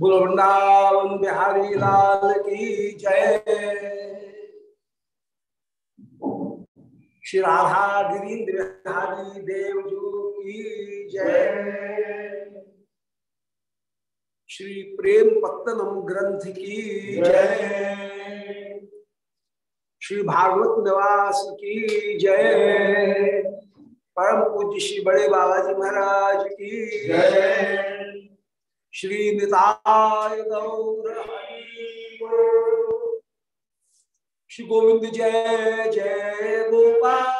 वृंदावन बिहारी लाल की जय। श्री राधा गिरीन्द्र बिहारी देव की जय। श्री प्रेम पत्तनम ग्रंथ की जय। श्री भागवत निवास की जय। परम पूज्य श्री बड़े बाबा जी महाराज की जय। श्री निताय गौर श्री गोविंद जय जय गोपाल।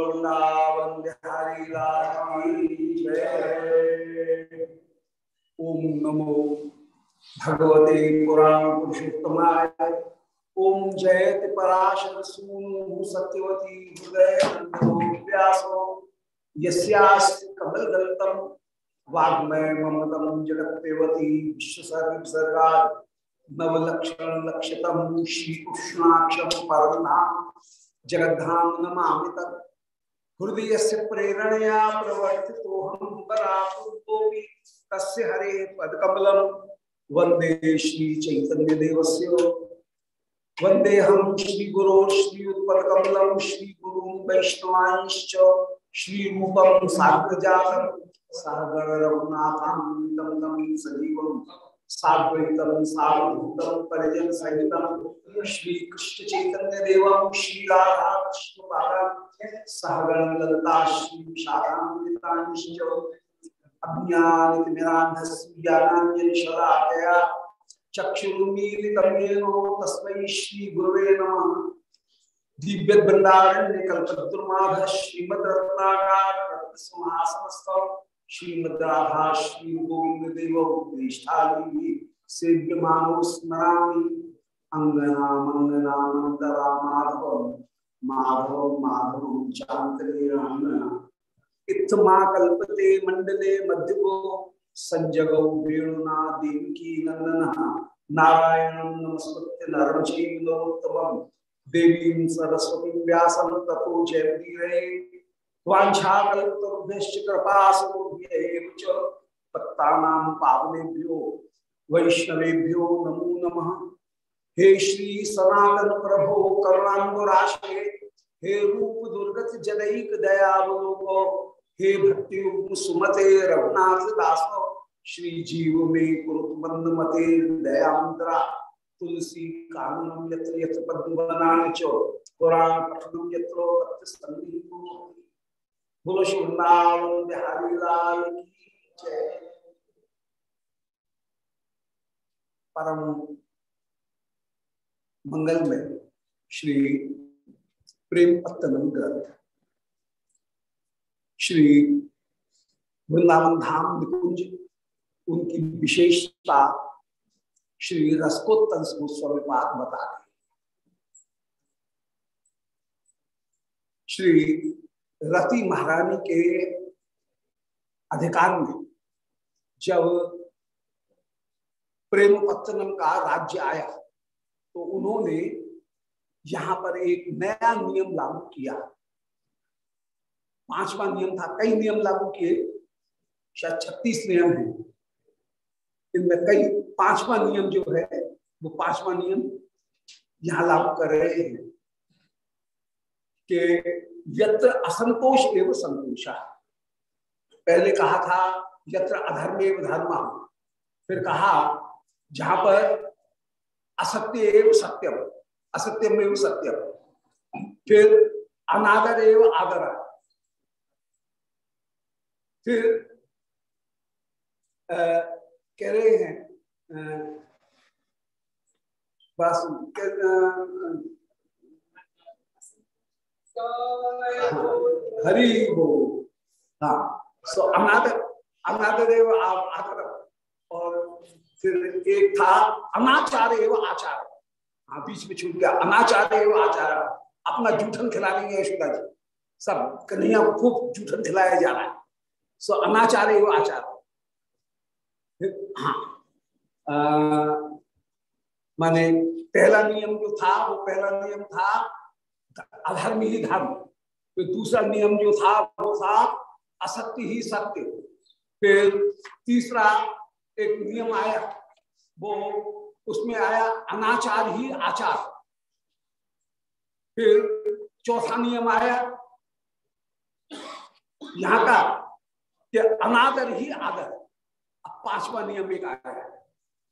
वृंदावन बिहारी लाल ओम नमो भगवते पुराण पुरुषोत्तमाय। ओम जयति पराशर सूनु सत्यवती हृदय व्यासो यस्यास्ति कमलदलतम वाग्मय ममतम जगत्पेवती विश्वसर्ग विसर्गा नवलक्षण लक्षितम श्री कृष्णाक्षम परमनाम। जगद्धाम नमामि तत्। हृदय से प्रेरणया प्रवर्तितोहम बरापुर्गोपी तस्य हरे पदकमलम। वंदे श्री चैतन्य देवस्य वंदे हम श्री गुरो श्री उत्पलकमलम श्री गुरु वैष्णवांश्च श्री रूपम सागर रघुनाथान्वितम तम सजीवम। साद्वैतम परिजन सहितम श्री कृष्ण चैतन्य देवम श्री राधा कृष्ण पादा सहगण ललता श्री चक्षुरुन्मीलितं येन तस्मै श्रीगुरवे नमः दिव्यवृन्दारण्यकल्पद्रुमाधः श्रीमद्रत्नाकाररत्नसिंहासनस्थौ श्रीमद्राधा श्रीगोविन्ददेवौ ज्येष्ठाली सेव्यमानो स्मरामि अङ्गनामङ्गनानन्दरामाधवं माधवं माधवं चान्तरेणाङ्गना इत्थमा कल्पते मंडले संजगौ वेणुना देवकी नंदन नारायणं नमस्कृत्य नरं चैव नरोत्तमं देवीं सरस्वतीं व्यासं ततो जयतीरे पावनेभ्यो वैष्णवेभ्यो नमो नमः। हे श्री सनातन प्रभो करुणाम्बुराशे हे रूप दुर्गत जनईक दयावलोको हे भक्ति सुमते रघुनाथ दासो श्री जीव में कुरुत मंद मते दयांतरा तुलसी काननम यत्र यत्र पद्मनान चो पुराण पठनम यत्रो बोलो वृंदावन बिहारी लाल की जय परम मंगल में श्री प्रेम पत्तनम ग्रंथ। श्री वृंदावन धाम निकुंज, उनकी विशेषता श्री रसकोत्तन गोस्वामी पाद बता रहे श्री रति महारानी के अधिकार में जब प्रेम पत्तनम का राज्य आया तो उन्होंने यहाँ पर एक नया नियम लागू किया। पांचवा नियम था, कई नियम लागू किए। शायद छत्तीस नियम है। इनमें कई पांचवा नियम जो है, वो पांचवा नियम यहाँ लागू कर रहे हैं। कि यत्र असंतोष एवं संतोष। पहले कहा था यत्र अधर्म एवं धर्म। फिर कहा जहाँ पर असत्य एवं सत्यम असत्यम एवं सत्यम। फिर अनादर एवं आदर। फिर आ, कह रहे हैं बस हरि वो हाँ सो अनादर अनादर एवं आदर। और फिर एक था अनाचार एवं आचार। हाँ बीच में छूट गया। अनाचार एवं आचार। अपना जूठन खिला रही है यशोदा जी सब कन्हैया खूब जूठन खिलाया जा रहा है। सो अनाचार एवं आचार हाँ माने पहला नियम जो था, वो पहला नियम था अधर्म ही धर्म। फिर दूसरा नियम जो था, वो था असत्य ही सत्य। फिर तीसरा एक नियम आया, वो उसमें आया अनाचार ही आचार। फिर चौथा नियम आया, यहाँ का कि अनादर ही आदर। अब पांचवा नियम एक आया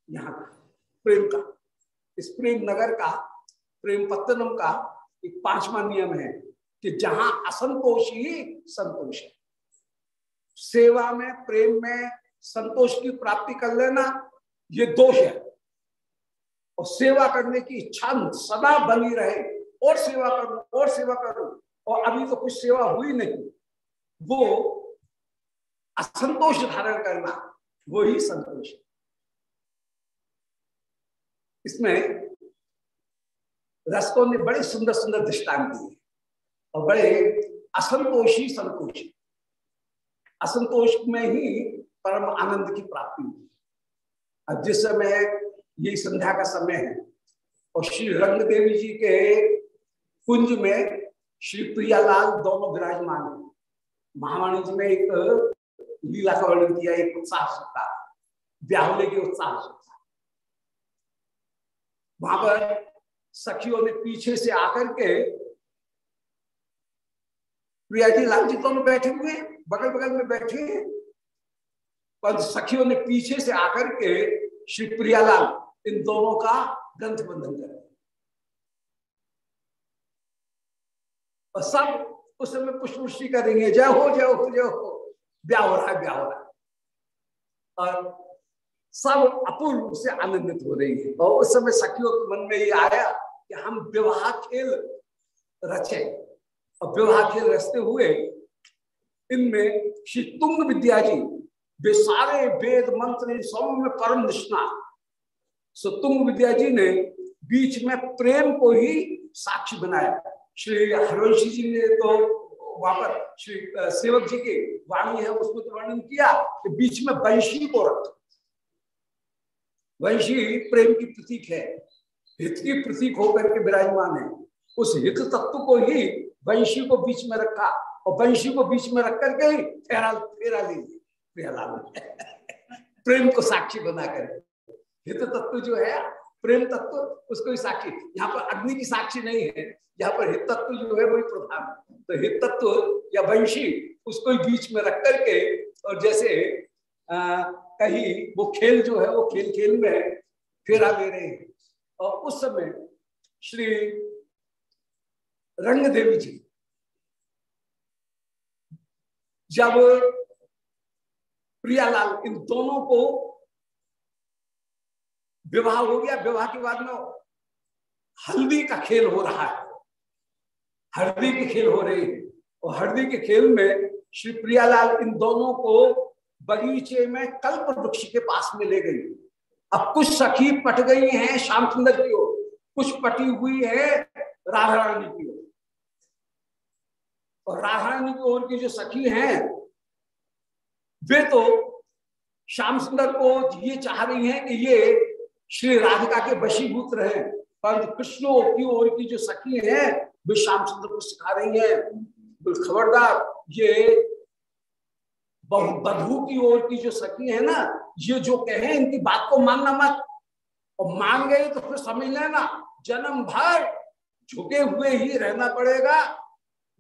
यहाँ का प्रेम का। इस प्रेम नगर का, प्रेम पत्तनम का एक पांचवा नियम है कि जहाँ असंतोष ही संतोष है। सेवा में, प्रेम में संतोष की प्राप्ति कर लेना, ये दोष है। और सेवा करने की इच्छा सदा बनी रहे, और सेवा करूँ, और सेवा करूँ, और अभी तो कुछ सेवा हुई नहीं। वो असंतोष धारण करना, वो ही संतोष है। इसमें रस्तों ने बड़े सुंदर सुंदर दृष्टांत दिए और बड़े असंतोषी संतोष। असंतोष में ही परम आनंद की प्राप्ति हुई। जिस समय यही संध्या का समय है और श्री रंग देवी जी के कुंज में श्री प्रियालाल दोनों विराजमान है, महावाणी जी में एक लीला का वर्णन किया, एक उत्साह सकता ब्याहले के उत्साह सकता वहाँ पर सखियों ने पीछे से आकर के प्रिया जी लाल जी दोनों बैठे हुए बगल बगल में बैठे हैं। पर सखियों ने पीछे से आकर के श्री प्रियालाल इन दोनों का ग्रंथ बंधन कर सब उस समय पुष्पवृष्टि करेंगे, जय हो जय हो जय हो, ब्याह हो रहा है, ब्याह हो रहा है। और सब अपूर्व से आनंदित हो रही है। और उस समय सखियों के मन में ये आया कि हम विवाह खेल रचे। और विवाह खेल रचते हुए इनमें श्री तुंग विद्या जी, वे सारे वेद मंत्र सब में परम निष्णा सो तुंग विद्या जी ने बीच में प्रेम को ही साक्षी बनाया। श्री हरवंशी जी ने तो वहाँ पर श्री सेवक जी की वाणी है, उसमें तो वर्णन किया कि बीच में वंशी को रख। वंशी प्रेम की प्रतीक है। हित की प्रतीक होकर के विराजमान है। उस हित तत्व को ही वंशी को बीच में रखा और वंशी को बीच में रख करके ही फेरा फेरा लीजिए प्रेम को साक्षी बना हित तत्व जो है प्रेम तत्व उसको ही साक्षी। यहाँ पर अग्नि की साक्षी नहीं है। यहाँ पर हित तत्व जो है वही प्रधान। तो हित तत्व या वंशी उसको ही बीच में रख करके और जैसे आ, कहीं वो खेल जो है वो खेल खेल में फेरा ले रहे हैं। और उस समय श्री रंग देवी जी, जब प्रियालाल इन दोनों को विवाह हो गया, विवाह के बाद में हल्दी का खेल हो रहा है, हल्दी के खेल हो रही है। और हल्दी के खेल में श्री प्रियालाल इन दोनों को बगीचे में कल्प वृक्ष के पास में ले गई। अब कुछ सखी पट गई हैं श्याम सुंदर की ओर, कुछ पटी हुई है राधा रानी की ओर। और राधा रानी की ओर की जो सखी हैं, वे तो श्याम सुंदर को ये चाह रही हैं कि ये श्री राधिका के वशीभूत रहे। परंतु कृष्ण की ओर की जो सखी है, वे श्याम सुंदर को सिखा रही है। खबरदार, ये बधू की ओर की जो सखी है ना, ये जो कहे, इनकी बात को मानना मत। और मान गए तो फिर समझ लेना, जन्म भर झुके हुए ही रहना पड़ेगा।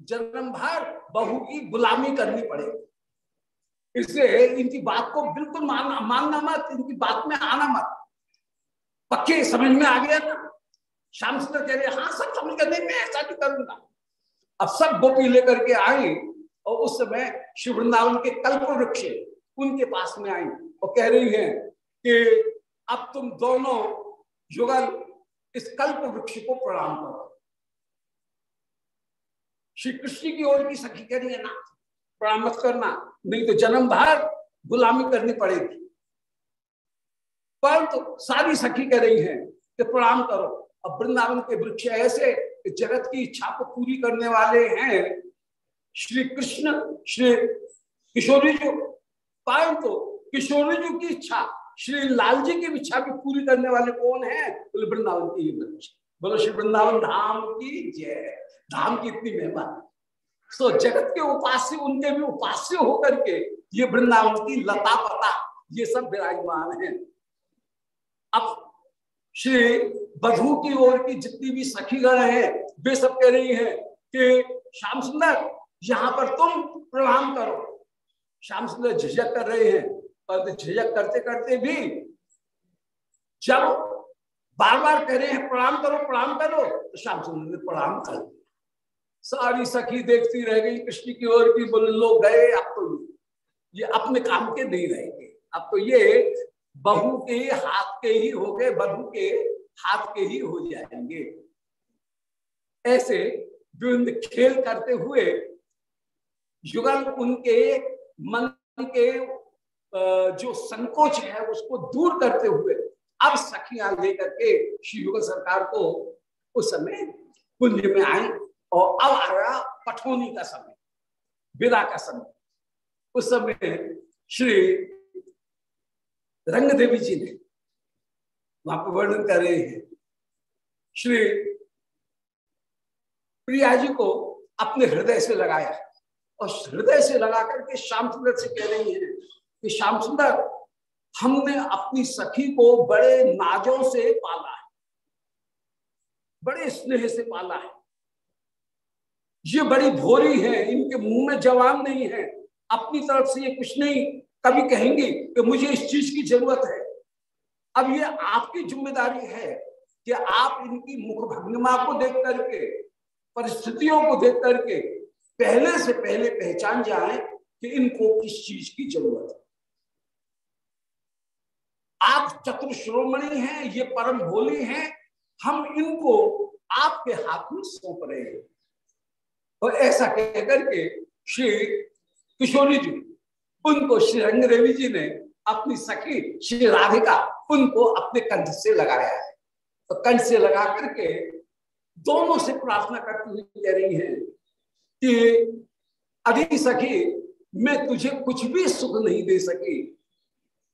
जन्म भर बहू की गुलामी करनी पड़ेगी। इसलिए इनकी बात को बिल्कुल मानना मानना मत, इनकी बात में आना मत। पक्के समझ में आ गया ना? श्याम सुंदर कह रहे हाँ सब समझ कर नहीं, मैं ऐसा नहीं करूँगा। अब सब गोपी लेकर के आई और उस समय शिव वृंदावन के कल्प वृक्ष उनके पास में आई और कह रही हैं कि अब तुम दोनों युगल इस कल्प वृक्ष को प्रणाम करो। श्री कृष्ण की ओर की सखी कह रही है, ना, प्रणाम मत करना, नहीं तो जन्म भर गुलामी करनी पड़ेगी। परंतु तो सारी सखी कह रही हैं कि प्रणाम करो। अब वृंदावन के वृक्ष ऐसे जगत की इच्छा को पूरी करने वाले हैं श्री कृष्ण, श्री किशोरी जी तो किशोरी जी की इच्छा, श्री लाल जी की इच्छा भी पूरी करने वाले कौन है? बोले, वृंदावन की बोलो, श्री वृंदावन धाम की जय। धाम की इतनी महिमा। तो जगत के उपास्य, उनके भी उपास्य होकर के ये वृंदावन की लता पता, ये सब विराजमान है। अब श्री बधू की ओर की जितनी भी सखीगण है, वे सब कह रही है कि, श्याम सुंदर यहाँ पर तुम प्रणाम करो। श्याम सुंदर झिझक कर रहे हैं पर झिझक करते करते भी जब बार बार कह रहे हैं, प्रणाम करो प्रणाम करो तो श्याम सुंदर ने प्रणाम कर दिया। सारी सखी देखती रह गई, कृष्ण की ओर की बोले, लोग गए अब तो ये अपने काम के नहीं रहेंगे। अब तो ये बहू के हाथ के ही हो गए बधू के हाथ के ही हो जाएँगे। ऐसे खेल करते हुए युगल उनके मन के जो संकोच है, उसको दूर करते हुए अब सखियाँ लेकर के श्री युगल सरकार को उस समय कुंज में आई और अब आ रहा पठौनी का समय, विदा का समय। उस समय श्री रंग देवी जी ने वहाँ पर वर्णन कर रहे हैं। श्री प्रिया जी को अपने हृदय से लगाया। और हृदय से लगा करके श्याम सुंदर से कह रही है कि श्याम सुंदर, हमने अपनी सखी को बड़े नाजों से पाला है। बड़े स्नेह से पाला है। ये बड़ी भोरी है, इनके मुँह में जवान नहीं है। अपनी तरफ़ से ये कुछ नहीं, कभी कहेंगे कि मुझे इस चीज़ की ज़रूरत है। अब ये आपकी ज़िम्मेदारी है कि आप इनकी मुख भंगिमा को देख करके, परिस्थितियों को देख करके पहले से पहले पहचान जाए कि इनको किस चीज़ की ज़रूरत है। आप चतुर श्रोमणी हैं, ये परम भोली हैं, हम इनको आपके हाथ में सौंप रहे हैं। और ऐसा कहकर के श्री किशोरी जी, उनको श्री रंग देवी जी ने अपनी सखी श्री राधिका, उनको अपने कंठ से लगाया है। तो कंठ से लगा करके दोनों से प्रार्थना करती हुई कह रही है कि अभी सखी, मैं तुझे कुछ भी सुख नहीं दे सकी।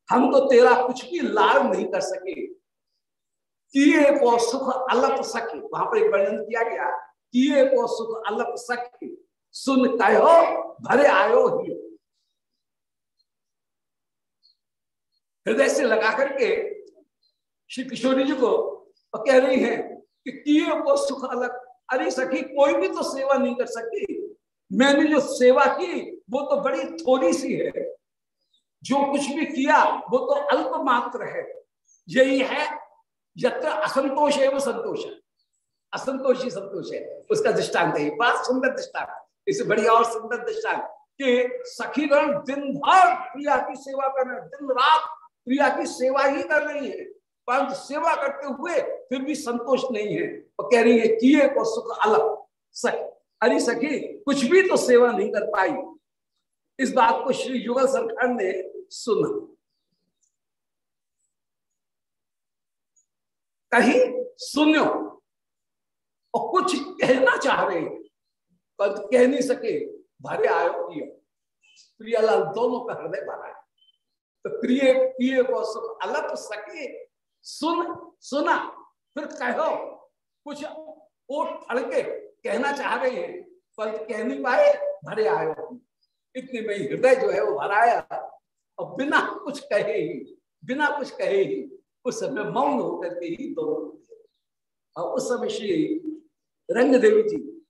हम तो तेरा कुछ भी लाभ नहीं कर सके। किए को सुख अलप सखी। वहाँ पर एक वर्णन किया गया, किए को सुख अलप सखी। सुन कहो भरे आयो ही। हृदय से लगा करके श्री किशोरी जी को कह रही हैं कि किए को सुख अलग अरे सखी, कोई भी तो सेवा नहीं कर सकती मैंने जो सेवा की, वो तो बड़ी थोड़ी सी है। जो कुछ भी किया, वो तो अल्प मात्र है। यही है, यत्र असंतोष है वो संतोष। है असंतोष ही संतोष है। उसका दृष्टांत है। बड़ा सुंदर दृष्टांत। इसे बढ़िया और सुंदर दृष्टांत कि सखीगण दिन भर प्रिया की सेवा कर रहे दिन रात प्रिया की सेवा ही कर रही है। परंतु सेवा करते हुए फिर भी संतोष नहीं है। और कह रही है किए को सुख अलग, सखी अरे सखी, कुछ भी तो सेवा नहीं कर पाई। इस बात को श्री युगल सरकार ने सुना। कहीं सुनो, और कुछ कहना चाह रहे पर कह नहीं सके, भरे आयो प्रियालाल दोनों का हृदय भरा है। तो प्रिय प्रिय को सुख अलप सके सुन, सुना, फिर कहो, कुछ ओट फड़के। कहना चाह रहे हैं, पर कह नहीं पाए, भरे आयो इतने में हृदय जो है वो भराया और बिना कुछ कहे ही, बिना कुछ कहे ही, उस समय मौन होकर के ही दोनों और उस समय श्री रंग देवी जी,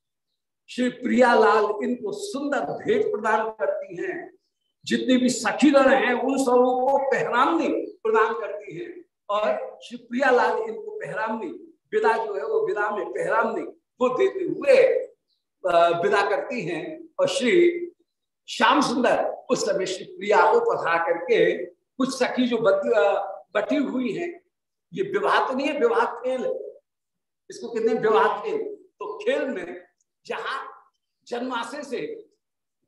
श्री प्रियालाल इनको सुंदर भेंट प्रदान करती हैं। जितनी भी सखीगण हैं, उन सबों को पहरामनी प्रदान करती हैं। और श्री प्रियालाल इनको पहरामनी, विदा जो है वो विदा में पहरामनी वो देते हुए विदा करती हैं और श्री श्याम सुंदर उस समय श्री प्रिया को पधरा करके कुछ सखी जो बटी हुई हैं, ये विवाह तो नहीं है, विवाह खेल इसको कितने विवाह खेल। तो खेल में जहाँ जन्माशय से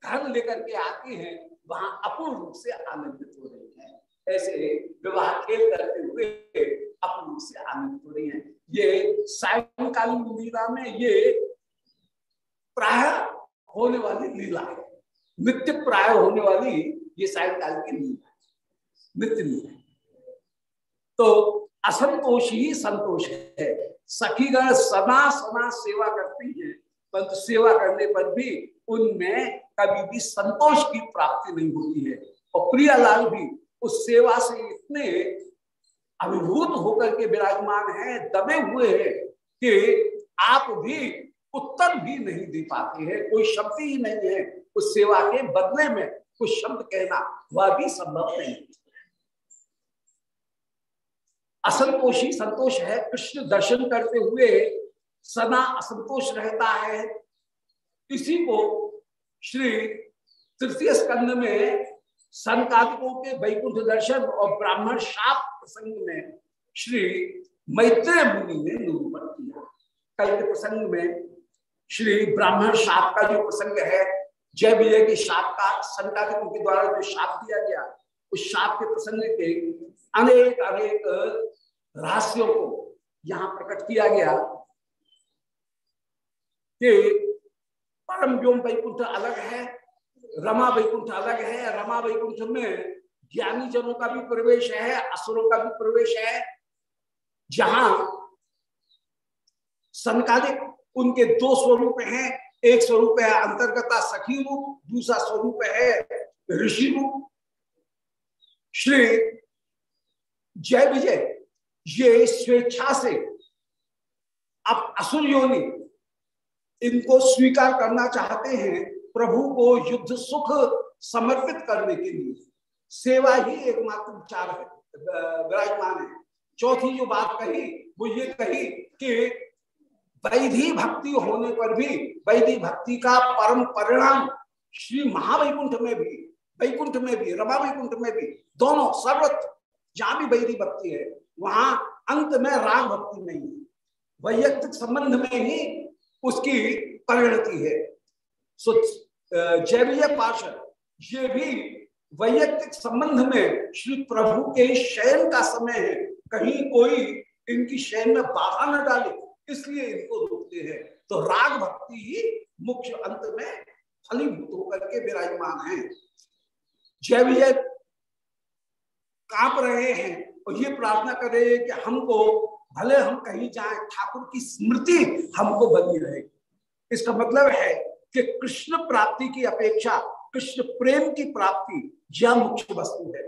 घर लेकर के आती हैं, वहाँ अपूर्ण रूप से आनंदित हो रही है। ऐसे विवाह खेल करते हुए अपूर्ण रूप से आनंदित हो रही है। ये सायकालीन लीला में ये प्राय होने वाली लीला है। नित्य प्राय होने वाली ये सायकाल की लीला है। नित्य लीला तो असंतोष ही संतोष है। सखीगण सदा सदा सेवा करती है, परंतु सेवा करने पर भी उनमें कभी भी संतोष की प्राप्ति नहीं होती है। और प्रियालाल भी उस सेवा से इतने अभिभूत होकर के विराजमान है, दबे हुए हैं, कि आप भी उत्तर भी नहीं दे पाते हैं, कोई शब्द ही नहीं है उस सेवा के बदले में, कुछ शब्द कहना, वह भी संभव नहीं। असंतोषी संतोष है, कृष्ण दर्शन करते हुए सदा असंतोष रहता है। इसी को श्री तृतीय स्कंद में संकादिकों के वैकुंठ दर्शन और ब्राह्मण शाप प्रसंग में श्री मैत्रेय मुनि ने निरूपण किया। कल के प्रसंग में श्री ब्राह्मण शाप का जो प्रसंग है, जय विजय के शाप का संकादिकों के द्वारा जो शाप दिया गया, उस शाप के प्रसंग के अनेक अनेक रहस्यों को यहाँ प्रकट किया गया कि परम व्योम वैकुंठ अलग है, रमा वैकुंठ अलग है, रमा वैकुंठ में ज्ञानी जनों का भी प्रवेश है, असुरों का भी प्रवेश है, जहाँ संकालिक उनके दो स्वरूप हैं, एक स्वरूप है अंतर्गता सखी रूप, दूसरा स्वरूप है ऋषि रूप। श्री जय विजय, ये स्वेच्छा से अब असुर योनि, इनको स्वीकार करना चाहते हैं प्रभु को युद्ध सुख समर्पित करने के लिए। सेवा ही एकमात्र विचार है। विराजमान है। चौथी जो बात कही, वो ये कही कि वैधि भक्ति होने पर भी, वैधि भक्ति का परम परिणाम श्री महावैकुंठ में भी, वैकुंठ में भी, रमा वैकुंठ में भी, दोनों सर्वत्र, जहाँ भी वैधि भक्ति है, वहाँ अंत में राग भक्ति नहीं है वैयक्तिक संबंध में ही उसकी परिणति है। जय पार्षद, ये भी वैयक्तिक संबंध में श्री प्रभु के शयन का समय है। कहीं कोई इनकी शयन में बाधा न डाले, इसलिए इनको रोकते हैं। तो राग भक्ति ही मुख्य अंत में फलीभूत होकर के विराजमान है। जय विजय, काँप रहे हैं और ये प्रार्थना कर रहे हैं कि हमको, भले हम कहीं जाए, ठाकुर की स्मृति हमको बनी रहे। इसका मतलब है कि कृष्ण प्राप्ति की अपेक्षा कृष्ण प्रेम की प्राप्ति यह मुख्य वस्तु है।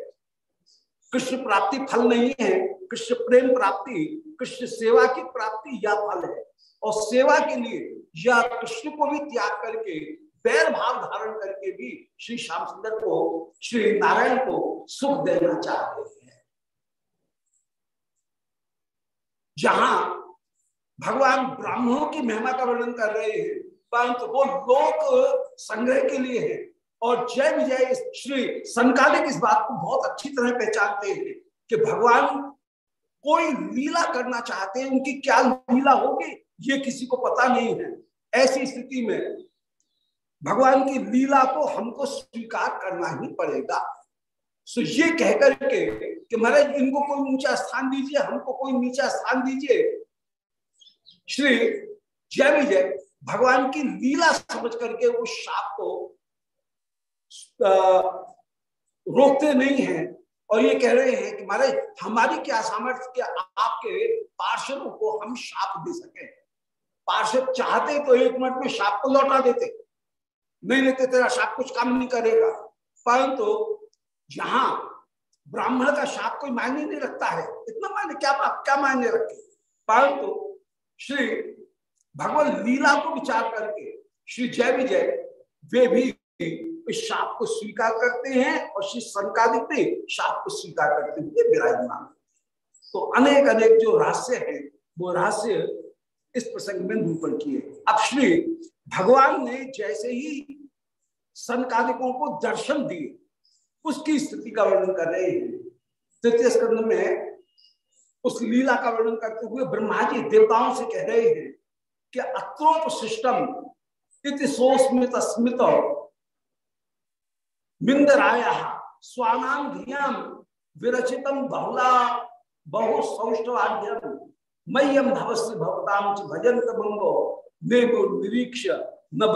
कृष्ण प्राप्ति फल नहीं है, कृष्ण प्रेम प्राप्ति, कृष्ण सेवा की प्राप्ति यह फल है। और सेवा के लिए यह कृष्ण को भी त्याग करके बैर भाव धारण करके भी श्री श्याम सुंदर को, श्री नारायण को सुख देना चाह रहे हैं। जहाँ भगवान ब्राह्मणों की महिमा का वर्णन कर रहे हैं, परंतु वो लोक संग्रह के लिए है। और जय विजय श्री संकालिक इस बात को बहुत अच्छी तरह पहचानते हैं कि भगवान कोई लीला करना चाहते हैं, उनकी क्या लीला होगी, ये किसी को पता नहीं है। ऐसी स्थिति में भगवान की लीला को हमको स्वीकार करना ही पड़ेगा। सो ये कहकर के कि महाराज, इनको कोई ऊँचा स्थान दीजिए, हमको कोई नीचा स्थान दीजिए। श्री जय विजय, भगवान की लीला समझ करके उस शाप को रोकते नहीं हैं और ये कह रहे हैं कि महाराज, हमारी क्या सामर्थ्य आपके पार्षदों को हम शाप दे सके? पार्षद चाहते तो एक मिनट में शाप को लौटा देते। नहीं लेते, तेरा शाप कुछ काम नहीं करेगा। परंतु जहाँ ब्राह्मण का शाप कोई मायने नहीं रखता है। इतना मायने, क्या आप क्या मायने रखे परंतु श्री भगवान लीला को विचार करके, श्री जय विजय, वे भी इस शाप को स्वीकार करते हैं और श्री संकादिक भी शाप को स्वीकार करते हुए विराजमान तो अनेक अनेक जो रहस्य है, वो रहस्य इस प्रसंग में निरूपण किए। अब श्री भगवान ने जैसे ही सनकादिकों को दर्शन दिए, उसकी स्थिति का वर्णन कर रहे हैं। तृतीय स्कंद में उस लीला का वर्णन करते हुए ब्रह्मा जी देवताओं से कह रहे हैं कि अत्रोप सिस्टम इति सोस्मित स्मित मिंदराया स्वानाम धियाम विरचितम बहुला बहु भवस्य भवताम भजंत निरीक्ष न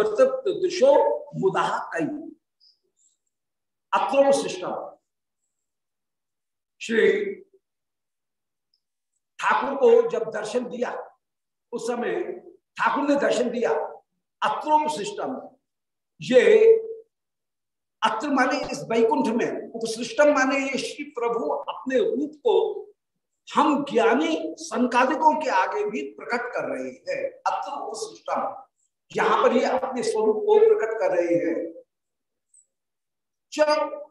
दिशो कई। श्री ठाकुर को जब दर्शन दिया, उस समय ठाकुर ने दर्शन दिया अत्रोम सिस्टम ये अत्र माने इस वैकुंठ में, उपसृष्टम माने ये श्री प्रभु अपने रूप को हम ज्ञानी संकादिकों के आगे भी प्रकट कर रहे हैं। अत्र उपसृष्टम, यहाँ पर ये अपने स्वरूप को प्रकट कर रहे हैं। जब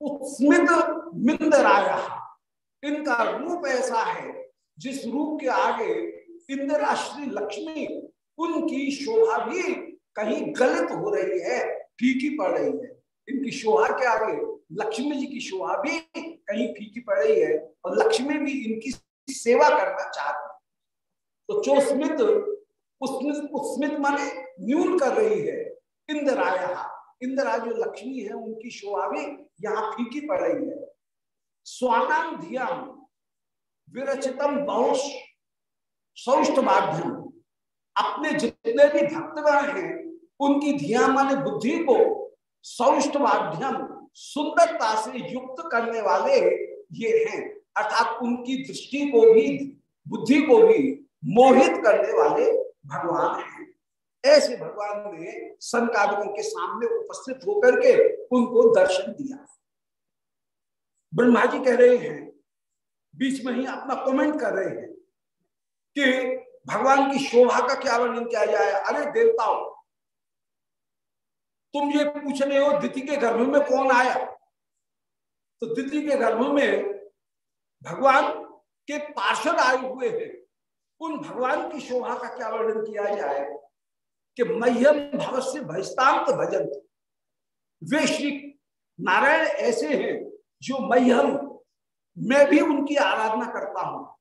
उत्स्मित मिंदराया, इनका रूप ऐसा है, जिस रूप के आगे इंदिरा श्री लक्ष्मी, उनकी शोभा भी कहीं गलत हो रही है फीकी पड़ रही है। इनकी शोभा के आगे, लक्ष्मी जी की शोभा भी कहीं फीकी पड़ रही है और लक्ष्मी भी इनकी सेवा करना चाहती तो चोस्मित उसमित माने न्यून कर रही है, इंद्राया, इंदिरा जो लक्ष्मी है, उनकी शोभा भी यहाँ फीकी पड़ रही है। स्वानाम धियाम विरचितम बहुष सौष्ठ माध्यम अपने जितने भी भक्तगण हैं, उनकी धिया माने बुद्धि को सौष्ठ माध्यम सुंदरता से युक्त करने वाले ये हैं। अर्थात उनकी दृष्टि को भी, बुद्धि को भी मोहित करने वाले भगवान हैं। ऐसे भगवान ने संकालिकों के सामने उपस्थित होकर के उनको दर्शन दिया। ब्रह्मा जी कह रहे हैं, बीच में ही अपना कमेंट कर रहे हैं कि भगवान की शोभा का क्या वर्णन किया जाए? अरे देवताओं तुम ये पूछ रहे हो, दिति के गर्भ में कौन आया? तो दिति के गर्भ में भगवान के पार्षद आए हुए हैं। उन भगवान की शोभा का क्या वर्णन किया जाए? कि मह्यम भवस्य भजतांत भजन वे श्री नारायण ऐसे हैं जो मह्यम, मैं भी उनकी आराधना करता हूँ।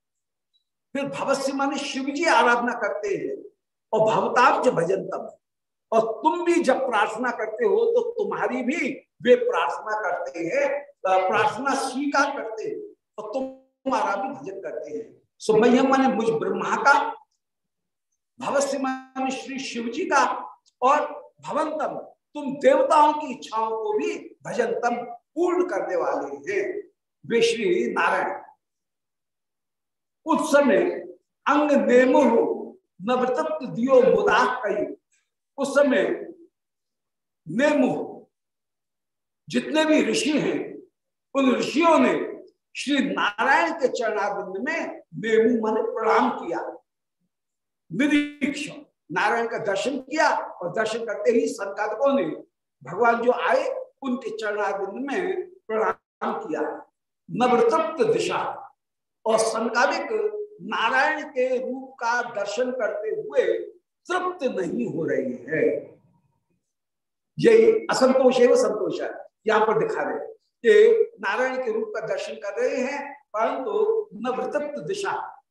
फिर भवस्य माने शिव जी आराधना करते हैं और भवताब्ज भजनतम। और तुम भी जब प्रार्थना करते हो तो तुम्हारी भी वे प्रार्थना करते हैं प्रार्थना स्वीकार करते हैं और तुम्हारा भी भजन करते हैं। सो मह्यम माने मुझ ब्रह्मा का भवस्य माने श्री शिव जी का और भवंतम, तुम देवताओं की इच्छाओं को भी भजनतम पूर्ण करने वाले हैं। वे श्री नारायण। उस समय अंग नेमु नवतत्व दियो मुदा कई उस समय नेमु, जितने भी ऋषि हैं, उन ऋषियों ने श्री नारायण के चरणाबिंद में नेमु मन प्रणाम किया। निरीक्षण, नारायण का दर्शन किया और दर्शन करते ही संकालकों ने भगवान जो आए, उनके चरणाबिंद में प्रणाम किया। नवतृप्त दिशा और संकालिक नारायण के रूप का दर्शन करते हुए तृप्त नहीं हो रही है। यही असंतोष है, वो संतोष है। यहाँ पर दिखा रहे कि नारायण के रूप का दर्शन कर रहे हैं, परंतु नवतृप्त दिशा।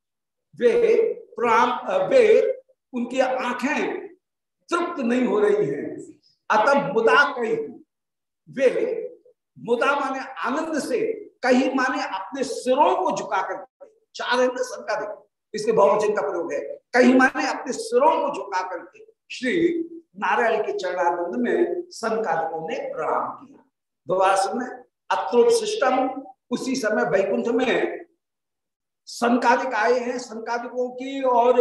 वे प्राम वे उनकी आँखें तृप्त नहीं हो रही है। अतः मुदा कई वे, मुदा माने आनंद से, कहीं माने अपने सिरों को झुकाकर, चार है ना शंका देखो। इसके बहुवचन का प्रयोग है। कहीं माने अपने सिरों को झुका करके श्री नारायण के चरणानंद में संकालिकों ने प्रणाम किया। दोबारा में अत्रोप सिस्टम, उसी समय वैकुंठ में संकालिक आए हैं संकालिकों की और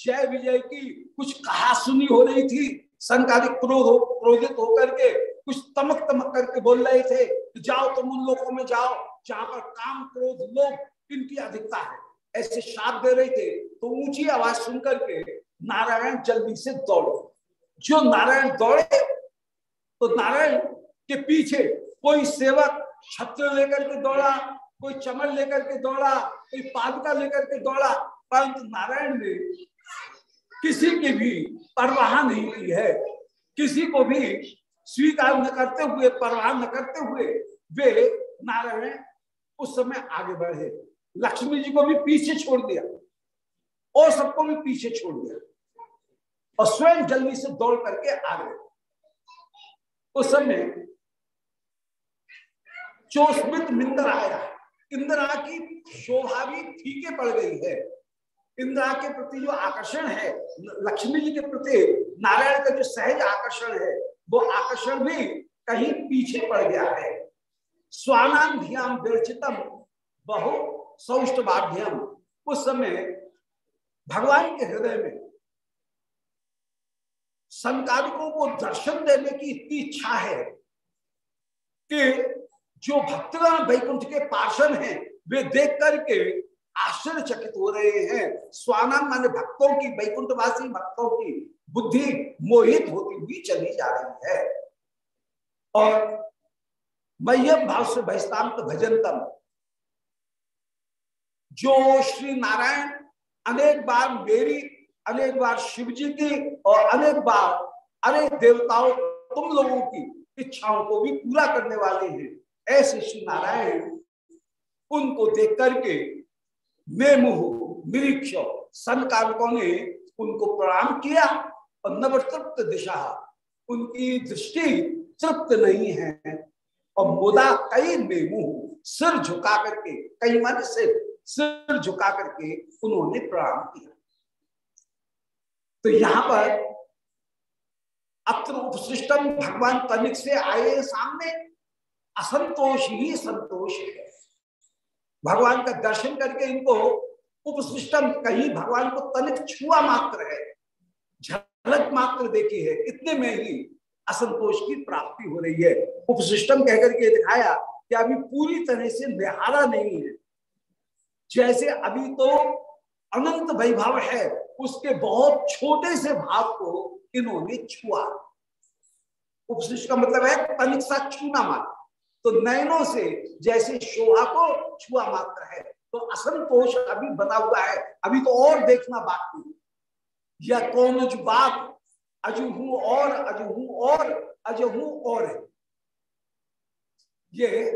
जय विजय की कुछ कहा सुनी हो रही थी। संकालिक क्रोध हो, क्रोधित होकर के कुछ तमक तमक करके बोल रहे थे, जाओ तुम उन लोगों में जाओ, जहाँ पर काम, क्रोध लोग इनकी अधिकता है। ऐसे शाप दे रहे थे तो ऊँची आवाज़ सुनकर के नारायण जल्दी से दौड़े। जो नारायण दौड़े तो नारायण के पीछे कोई सेवक छत्र लेकर के दौड़ा, कोई चमन लेकर के दौड़ा, कोई पादका लेकर के दौड़ा, परंतु नारायण ने किसी की भी परवाह नहीं की है। किसी को भी स्वीकार न करते हुए, परवाह न करते हुए वे नारायण उस समय आगे बढ़े। लक्ष्मी जी को भी पीछे छोड़ दिया और सबको भी पीछे छोड़ दिया और स्वयं जल्दी से दौड़ करके आ गए। उस समय चोस्मित मिंदर आया। इंदिरा की शोभा भी फीके पड़ गई है। इंदिरा के प्रति जो आकर्षण है, लक्ष्मी जी के प्रति, नारायण का जो सहज आकर्षण है, वो आकर्षण भी कहीं पीछे पड़ गया है। स्वानाम धियाम व्यर्चितम, बहु सौष्टवाभ्यम उस समय भगवान के हृदय में संकालिकों को दर्शन देने की इतनी इच्छा है कि जो भक्तगण वैकुंठ के पार्षद हैं, वे देख करके आश्चर्यचकित हो रहे हैं। स्वानंद माने भक्तों की, वैकुंठवासी भक्तों की बुद्धि मोहित होती हुई चली जा रही है। और मह्यम भाव से भजतांत भजनतम जो श्री नारायण अनेक बार मेरी, अनेक बार शिव जी की और अनेक बार, अनेक देवताओं, तुम लोगों की इच्छाओं को भी पूरा करने वाले हैं। ऐसे श्री नारायण, उनको देख करके मे मुह निरीक्ष संकालकों ने उनको प्रणाम किया और नवतृप्त दिशा, उनकी दृष्टि तृप्त नहीं है। और मुदा कई मुँह सिर झुका करके कई मन से सिर झुका करके उन्होंने प्रणाम किया। तो यहाँ पर अत्र उपशिष्टम भगवान तनिक से आए सामने, असंतोष ही संतोष है। भगवान का दर्शन करके इनको उपसृष्टम कहीं भगवान को तनिक छुआ मात्र है, झलक मात्र देखी है, इतने में ही असंतोष की प्राप्ति हो रही है। उपशिष्टम कहकर के दिखाया कि अभी पूरी तरह से निहारा नहीं है। जैसे अभी तो अनंत वैभव है, उसके बहुत छोटे से भाव को इन्होंने छुआ। उपशिष्ट का मतलब है तनिक सा छूना मात्र। तो नयनों से जैसे शोभा को छुआ मात्र है तो असंतोष अभी बना हुआ है। अभी तो और देखना बाकी यह कौन जो बात, अजू हूँ और अजहू और अजहू और है। ये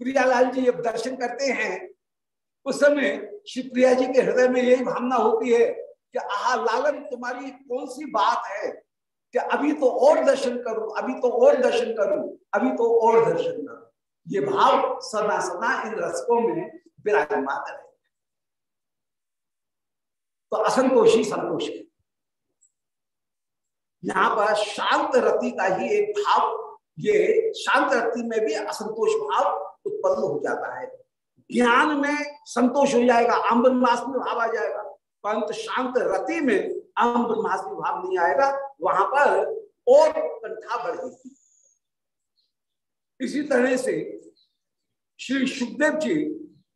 प्रियालाल जी जब दर्शन करते हैं। उस समय श्री प्रिया जी के हृदय में यही भावना होती है कि, आह, लालन, तुम्हारी कौन सी बात है कि अभी तो और दर्शन करूँ, अभी तो और दर्शन करूँ, अभी तो और दर्शन करूँ? ये भाव सदा सदा इन रसकों में विराजमान है तो असंतोषी संतोष है। यहाँ पर शांत रति का ही एक भाव, ये शांत रति में भी असंतोष भाव उत्पन्न हो जाता है। ज्ञान में संतोष हो जाएगा आम्बर मास में भाव आ जाएगा। परंतु शांत रति में मास में भाव नहीं आएगा, वहाँ पर और कंठा बढ़ेगी। इसी तरह से श्री सुखदेव जी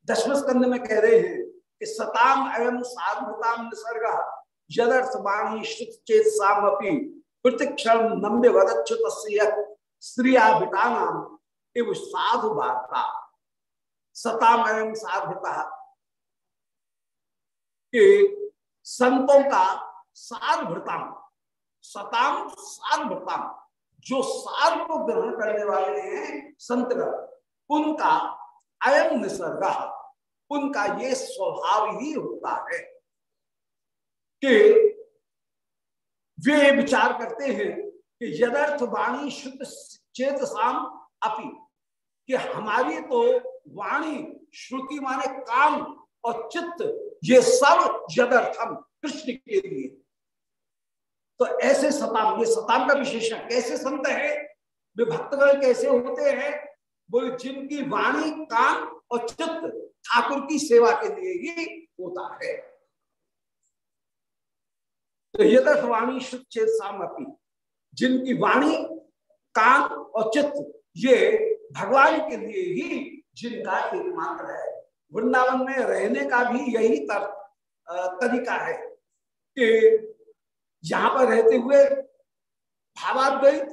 दशम स्कंद में कह रहे हैं कि सताम एवं साधुताम निसर्ग यदर्थवाणी चेत सामपि, प्रतिक्षण नम्य वदच्युत स्त्रिया बिटानाम एवं साधु वार्ता। सतामयम साधता। के संतों का सार भृताम सताम सार भृताम जो सार को ग्रहण करने वाले हैं संत उनका अयम निसर्ग, उनका ये स्वभाव ही होता है। कि वे विचार करते हैं कि यदर्थ वाणी शुद्ध चेत शाम अपी, कि हमारी तो वाणी, श्रुति माने काम और चित्त, ये सब यदर्थम कृष्ण के लिए। तो ऐसे सताम, ये सताम का विशेषण, कैसे संत है? वे भक्तगण कैसे होते हैं? बोले जिनकी वाणी कान और चित्त ठाकुर की सेवा के लिए ही होता है। तो यदर्थ वाणी शुद्ध चेत सामपी जिनकी वाणी कान और चित्त, ये भगवान के लिए ही जिनका एकमात्र है। वृंदावन में रहने का भी यही तर, तरीका है कि यहाँ पर रहते हुए भावाद्वैत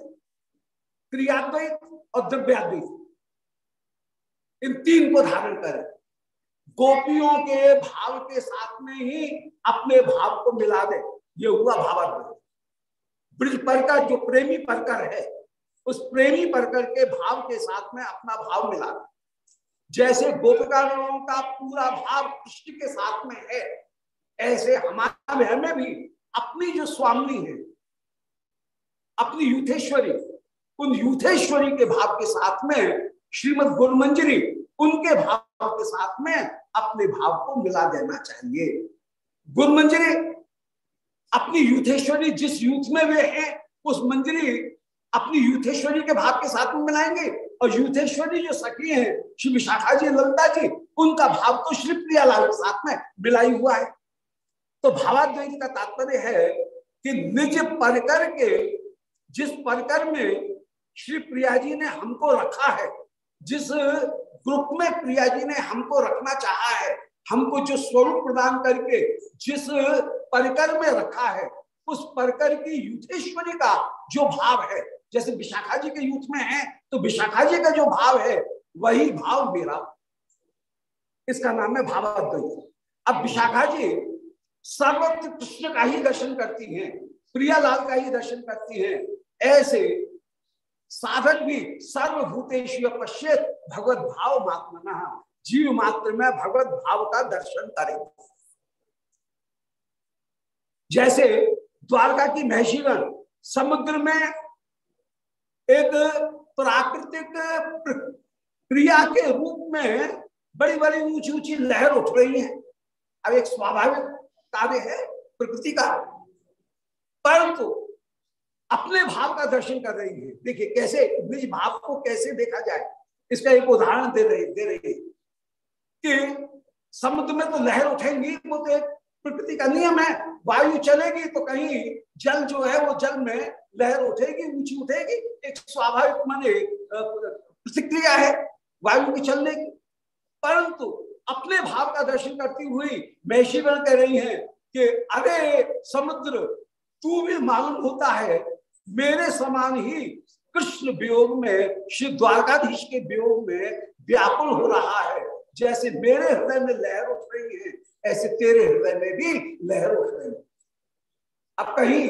क्रियाद्वैत और द्रव्याद्वैत इन तीन को धारण करें। गोपियों के भाव के साथ में ही अपने भाव को मिला दे। ये हुआ भावाद्वैत। ब्रज पर का जो प्रेमी परकर है उस प्रेमी परकर के भाव के साथ में अपना भाव मिला जैसे गोपिकाओं का पूरा भाव कृष्ण के साथ में है, ऐसे हमारा हमें भी अपनी जो स्वामी है, अपनी यूथेश्वरी, उन यूथेश्वरी के भाव के साथ में, श्रीमद गुरुमंजरी, उनके भाव के साथ में अपने भाव को मिला देना चाहिए। गुरुमंजरी, अपनी यूथेश्वरी जिस यूथ में वे हैं, उस मंजरी अपनी यूथेश्वरी के भाव के साथ में मिलाएँगे? और यूथेश्वरी जो सखी हैं, श्री विशाखा जी ललिता जी, उनका भाव तो श्री प्रियालाल के साथ में मिलाई हुआ है। तो भावाद्वैत का तात्पर्य है कि निज परकर के, जिस परकर में श्री प्रिया जी ने हमको रखा है, जिस ग्रुप में प्रिया जी ने हमको रखना चाहा है, हमको जो स्वरूप प्रदान करके जिस परकर में रखा है, उस परकर की यूथेश्वरी का जो भाव है, जैसे विशाखा जी के यूथ में है तो विशाखा जी का जो भाव है, वही भाव मेरा। इसका नाम है भावाद्वैत। अब विशाखा जी सर्वत्र कृष्ण का ही दर्शन करती हैं, प्रियालाल का ही दर्शन करती हैं, ऐसे साधक भी सर्वभूतेश पश्चित भगवत भाव मात्मना, जीव मात्र में भगवत भाव का दर्शन करें। जैसे द्वारका की महषीगण समुद्र में एक प्राकृतिक क्रिया के रूप में बड़ी बड़ी ऊँची ऊँची लहर उठ रही है। अब एक स्वाभाविक कार्य है प्रकृति का। परंतु अपने भाव का दर्शन कर रही है। देखिए, कैसे निज भाव को कैसे देखा जाए, इसका एक उदाहरण दे रही दे रही है कि समुद्र में तो लहर उठेंगी, वो तो एक प्रकृति का नियम है, वायु चलेगी तो कहीं जल जो है वो जल में लहर उठेगी, ऊँची उठेगी, एक स्वाभाविक माने प्रतिक्रिया है वायु की चलने की। परंतु अपने भाव का दर्शन करती हुई महशीगण कह रही हैं कि अरे समुद्र, तू भी मालूम होता है, मेरे समान ही कृष्ण वियोग में, श्री द्वारकाधीश के वियोग में व्याकुल हो रहा है। जैसे मेरे हृदय में लहर उठ रही है ऐसे तेरे हृदय में भी लहर उठ है अब कहीं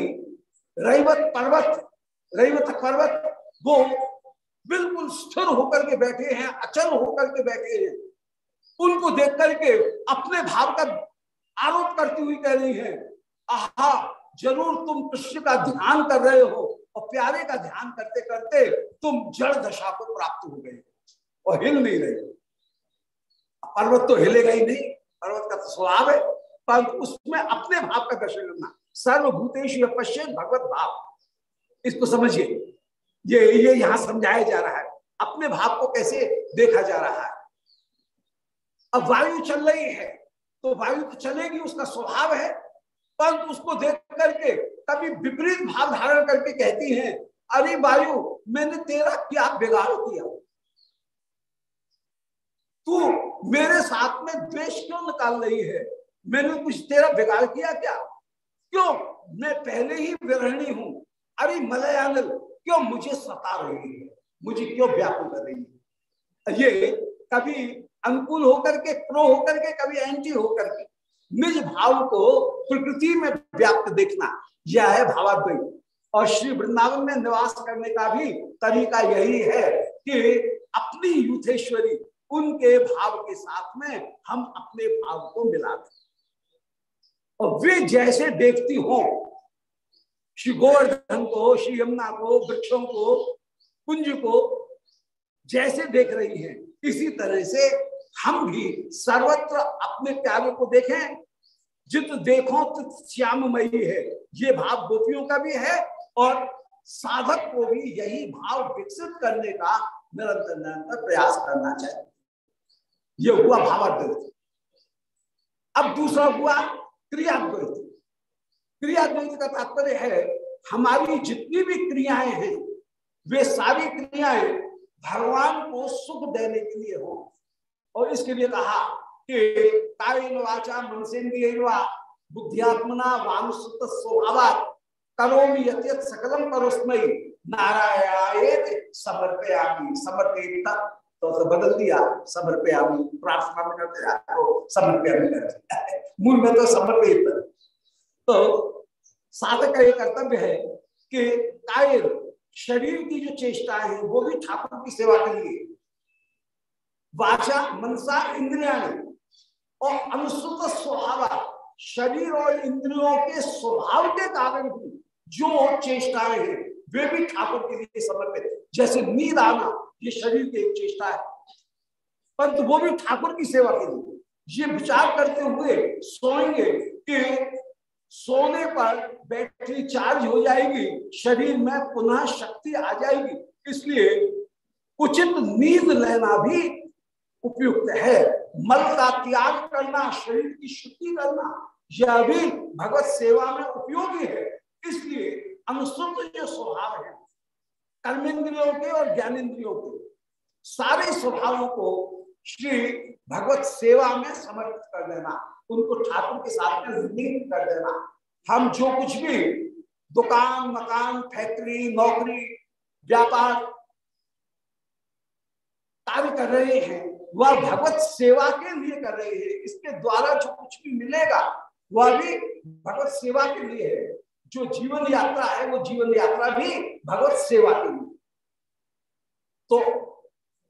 रईवत पर्वत रईवत पर्वत, वो बिल्कुल स्थिर होकर के बैठे हैं, अचल होकर के बैठे हैं। उनको देख करके अपने भाव का आरोप करती हुई कह रही है, आहा, ज़रूर तुम कृष्ण का ध्यान कर रहे हो और प्यारे का ध्यान करते करते तुम जड़ दशा को प्राप्त हो गए और हिल नहीं रहे। पर्वत तो हिलेगा ही नहीं पर्वत का स्वभाव है, पर उसमें अपने भाव का दर्शन करना। सर्वभूतेश पश्चिम भगवत भाव। इसको समझिए। ये ये यहाँ समझाया जा रहा है। अपने भाव को कैसे देखा जा रहा है? अब वायु चल रही है तो वायु तो चलेगी, उसका स्वभाव है, परंतु उसको देख करके कभी विपरीत भाव धारण करके कहती है, अरे वायु, मैंने तेरा क्या बिगाड़ किया तू मेरे साथ में द्वेष क्यों निकाल रही है? मैंने कुछ तेरा बिगाड़ किया क्या? क्यों? मैं पहले ही विरहणी हूँ। अरे मलयानल क्यों मुझे सता रही है? मुझे क्यों व्याकुल कर रही है? ये कभी अनुकूल होकर के प्रो होकर के, कभी एंटी होकर के। निज भाव को प्रकृति में व्याप्त देखना, यह है भावाद्वैत और श्री वृंदावन में निवास करने का भी तरीका यही है कि अपनी यूथेश्वरी उनके भाव के साथ में हम अपने भाव को मिला दें और वे जैसे देखती हो, श्री गोवर्धन को, श्री यमुना को, वृक्षों को, कुंज को जैसे देख रही हैं, इसी तरह से हम भी सर्वत्र अपने प्यारे को देखें। जित देखो तो श्याममयी है। ये भाव गोपियों का भी है और साधक को भी यही भाव विकसित करने का निरंतर निरंतर प्रयास करना चाहिए। ये हुआ भावाद्वैत अब दूसरा हुआ क्रियाद्वैत। क्रियाद्वैत का तात्पर्य है, हमारी जितनी भी क्रियाएँ हैं, वे सारी क्रियाएँ भगवान को सुख देने के लिए हो। और इसके लिए कहा कि वाचा मनसेन्द्रियवा बुद्धियात्मना वानुसुत स्वभाव करोमि यत्यत सकलम परस्मयी नारायण समर्पयामी। समर्पित तो, तो बदल दिया समर्पयामी प्रार्थना में करते तो समर्पयामी कर दिया मूल में तो समर्पित तो साधक का ये कर्तव्य है कि कायर शरीर की जो चेष्टा है वो भी ठाकुर की सेवा के लिए। वाचा मनसा इंद्रिया और अनुसूत स्वभाव शरीर और इंद्रियों के स्वभाव के कारण भी जो चेष्टाएँ हैं वे भी ठाकुर के लिए समर्पित जैसे नींद आना ये शरीर की एक चेष्टा है। परंतु वो भी ठाकुर की सेवा के लिए। ये विचार करते हुए सोएँगे कि सोने पर बैटरी चार्ज हो जाएगी, शरीर में पुनः शक्ति आ जाएगी। इसलिए उचित नींद लेना भी उपयुक्त है। मल का त्याग करना, शरीर की शुद्धि करना, यह भी भगवत सेवा में उपयोगी है। इसलिए अनुसूत जो स्वभाव है कर्मेंद्रियों के और ज्ञानेन्द्रियों के। सारे स्वभावों को श्री भगवत सेवा में समर्पित कर देना, उनको ठाकुर के साथ में लीन कर देना। हम जो कुछ भी दुकान, मकान, फैक्ट्री, नौकरी, व्यापार कार्य कर रहे हैं, वह भगवत सेवा के लिए कर रहे हैं, इसके द्वारा जो कुछ भी मिलेगा, वह भी भगवत सेवा के लिए है। जो जीवन यात्रा है, वो जीवन यात्रा भी भगवत सेवा के लिए। तो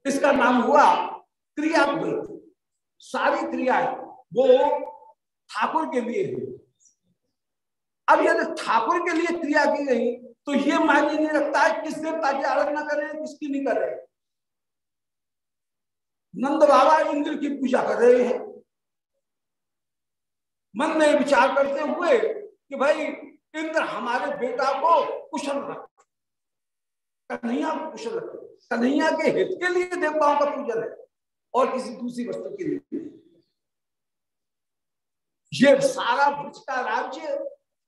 इसका नाम हुआ क्रिया सारी क्रियाएँ वो ठाकुर के लिए है अब यदि ठाकुर के लिए क्रिया की गई तो ये मायने नहीं रखता है किस देवता की आराधना कर रहे हैं किसकी नहीं कर रहे। नंद बाबा इंद्र की पूजा कर रहे हैं। मन में विचार करते हुए कि भाई, इंद्र हमारे बेटा को कुशल रख। कन्हैया को कुशल रखे। कन्हैया के हित के लिए देवताओं का पूजन है और किसी दूसरी वस्तु के लिए ये सारा ब्रज का राज्य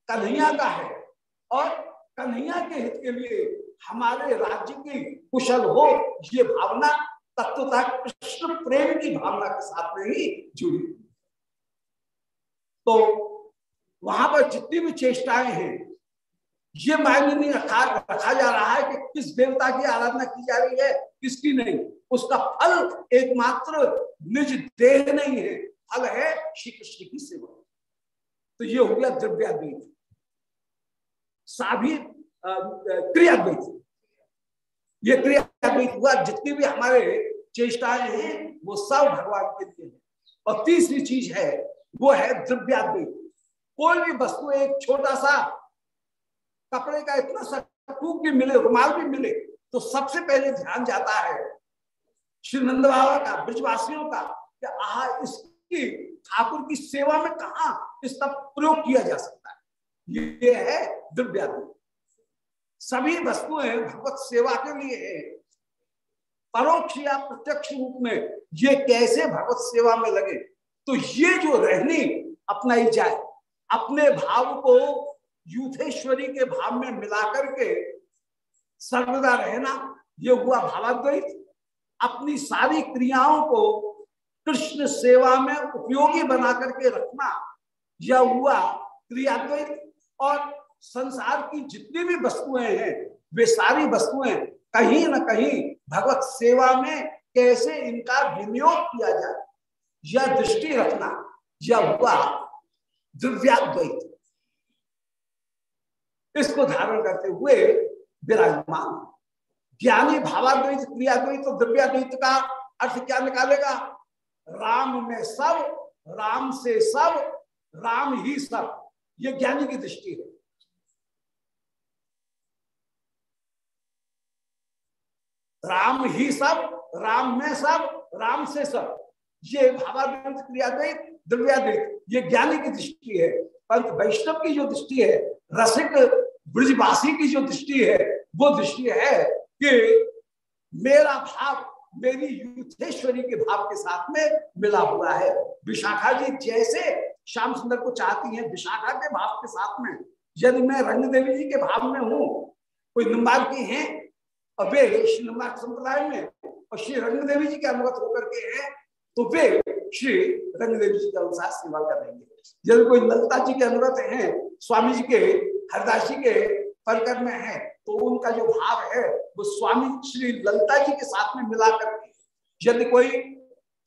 कन्हैया का है और कन्हैया के हित के लिए हमारे राज्य की कुशल हो, ये भावना तत्वता कृष्ण प्रेम की भावना के साथ में ही जुड़ी। तो वहाँ पर जितनी भी चेष्टाएँ हैं ये मायने नहीं रखा रखा जा रहा है कि किस देवता की आराधना की जा रही है, किसकी नहीं। उसका फल एकमात्र निज देह नहीं है, फल है श्री कृष्ण की सेवा। तो ये हो गया द्रव्याद्वैत। साभी क्रियाद्वैत। ये क्रियाद्वैत हुआ, जितनी भी हमारे चेष्टाएँ हैं, वो सब भगवान के लिए है। और तीसरी चीज़ है, वो है द्रव्याद्वैत। कोई भी वस्तु एक छोटा सा कपड़े का इतना सा टूक भी मिले, रुमाल भी मिले तो सबसे पहले ध्यान जाता है श्री नंद बाबा का, ब्रजवासियों का, कि आह, इसकी ठाकुर की सेवा में कहा इसका प्रयोग किया जा सकता है? ये है द्रव्यादि सभी वस्तुएँ भगवत सेवा के लिए है। परोक्ष या प्रत्यक्ष रूप में ये कैसे भगवत सेवा में लगे? तो ये जो रहनी अपनाई जाए, अपने भाव को यूथेश्वरी के भाव में मिलाकर के सर्वदा रहना, ये हुआ भावाद्वैत अपनी सारी क्रियाओं को कृष्ण सेवा में उपयोगी बना करके रखना, यह हुआ क्रियाद्वैत। और संसार की जितनी भी वस्तुएँ हैं, वे सारी वस्तुएँ कहीं न कहीं भगवत सेवा में कैसे इनका विनियोग किया जाए, यह दृष्टि रखना, यह हुआ दिव्याद्वैत। इसको धारण करते हुए विराजमान। ज्ञानी भावाद्वित, क्रियाद्वित और द्रव्याद्वैत का अर्थ क्या निकालेगा? राम में सब, राम से सब, राम ही सब। ये ज्ञानी की दृष्टि है। राम ही सब, राम में सब, राम से सब। ये भावाद्वित, क्रियाद्वित द्रव्याद्वैत ये ज्ञानी की दृष्टि है। परंतु वैष्णव की जो दृष्टि है, रसिक ब्रजवासी की जो दृष्टि है, वो दृष्टि है कि मेरा भाव मेरी यूथेश्वरी के भाव के साथ में मिला हुआ है। विशाखा जी जैसे श्याम सुंदर को चाहती हैं, विशाखा के भाव के साथ में, यदि मैं रंग देवी जी के भाव में हूँ, कोई निम्बार की हैं? और वे श्री निम्बार संप्रदाय में, और श्री रंग देवी जी के अनुगत होकर के हैं तो वे श्री रंग देवी जी के अनुसार सेवा करेंगे यदि कोई ललता जी के अनुगत हैं, स्वामी जी के जी के परकर में है तो उनका जो भाव है, वो स्वामी श्री ललता जी के साथ में मिला करके यदि कोई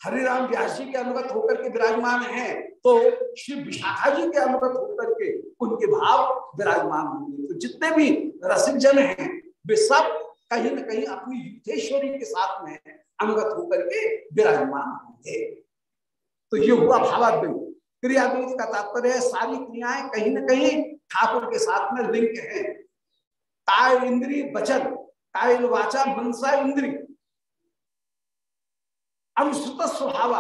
हरिराम व्यास जी के अनुगत होकर के विराजमान है तो श्री विशाखा जी के अनुगत होकर के उनके भाव विराजमान होंगे। तो जितने भी रसिक जन हैं, वे सब कहीं ना कहीं अपनी युद्धेश्वरी के साथ में अनुगत होकर के विराजमान होंगे। तो ये हुआ भावाद्वैत क्रियाद्वैत का तात्पर्य सारी क्रियाएँ कहीं ना कहीं ठाकुर के साथ में लिंक है। काय इंद्री वचन कायल वाचा मनसा इंद्री। अनुसुत स्वभाव,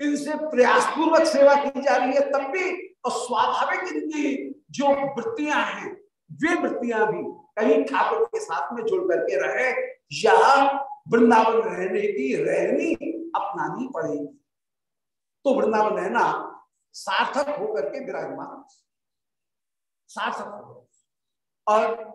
इनसे प्रयासपूर्वक सेवा की जा रही है, तब भी और स्वाभाविक इनकी जो वृत्तियाँ हैं, वे वृत्तियाँ भी कहीं ठाकुर के साथ में जुड़ करके रहे, या वृंदावन रहने की रहनी अपनानी पड़ेगी। तो वृंदावन रहना सार्थक होकर के विराजमान सार्थक और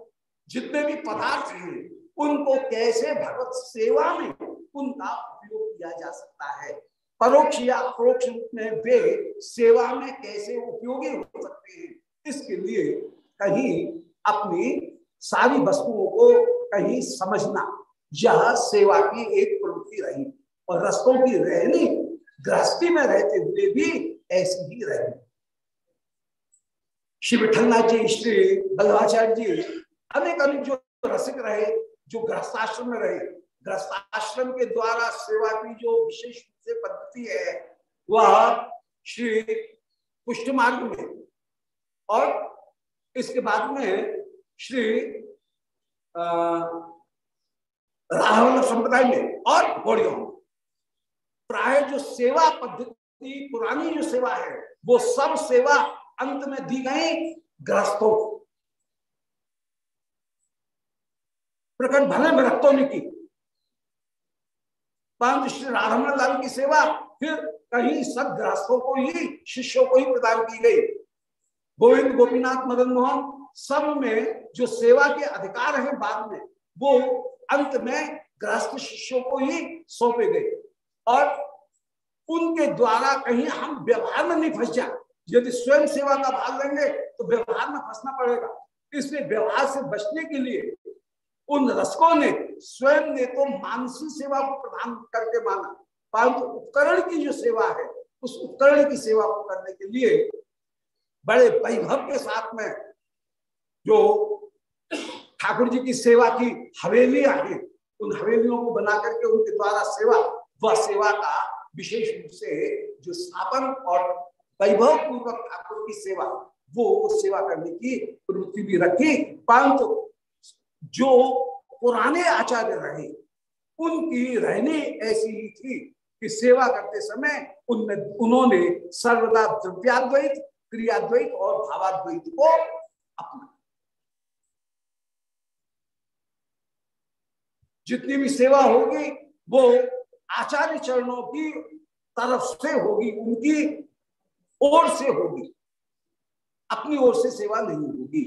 जितने भी पदार्थ हैं, उनको कैसे भगवत सेवा में उनका उपयोग किया जा सकता है? परोक्ष या अपरोक्ष रूप में वे सेवा में कैसे उपयोगी हो सकते हैं? इसके लिए कहीं अपनी सारी वस्तुओं को कहीं समझना, यह सेवा की एक प्रवृत्ति रही। और रस्तों की रहनी, गृहस्थी में रहते हुए भी ऐसी ही रही श्री विठलनाथ जी, श्री बल्लाचार्य जी, अनेक अनेक जो रसिक रहे, जो गृहस्थाश्रम में रहे। गृहस्थाश्रम के द्वारा सेवा की जो विशेष रूप से पद्धति है, वह श्री पुष्ट मार्ग में। और इसके बाद में श्री राहुल संप्रदाय में और गौड़ियों में। प्राय जो सेवा पद्धति पुरानी जो सेवा है, वो सब सेवा अंत में दी गई ग्रस्तों को। प्रकट भले भक्तों ने की। परंतु श्री राधामण लाल की सेवा फिर कहीं सब ग्रस्तों को ही, शिष्यों को ही प्रदान की गई। गोविंद, गोपीनाथ, मदन मोहन सब में जो सेवा के अधिकार हैं बाद में, वो अंत में गृहस्थ शिष्यों को ही सौंपे गए। और उनके द्वारा कहीं हम व्यवहार में नहीं फंस जाए। यदि स्वयं सेवा का भाग लेंगे तो व्यवहार में फंसना पड़ेगा। इसलिए व्यवहार से बचने के लिए उन रसकों ने स्वयं ने तो मानसिक सेवा को प्रदान करके माना। परंतु उपकरण की जो सेवा है, उस उपकरण की सेवा को करने के लिए बड़े वैभव के साथ में जो ठाकुर जी की सेवा की हवेलियाँ हैं उन हवेलियों को बना करके उनके द्वारा सेवा, वह सेवा का विशेष रूप से जो स्थापन और वैभव पूर्वक ठाकुर की सेवा, वो सेवा करने की प्रवृत्ति भी रखी। परंतु जो पुराने आचार्य रहे, उनकी रहने ऐसी ही थी कि सेवा करते समय उनमें उन्होंने सर्वदा द्रव्याद्वैत, क्रियाद्वैत और भावाद्वैत को अपना। जितनी भी सेवा होगी, वो आचार्य चरणों की तरफ़ से होगी, उनकी ओर से होगी। अपनी ओर से सेवा नहीं होगी।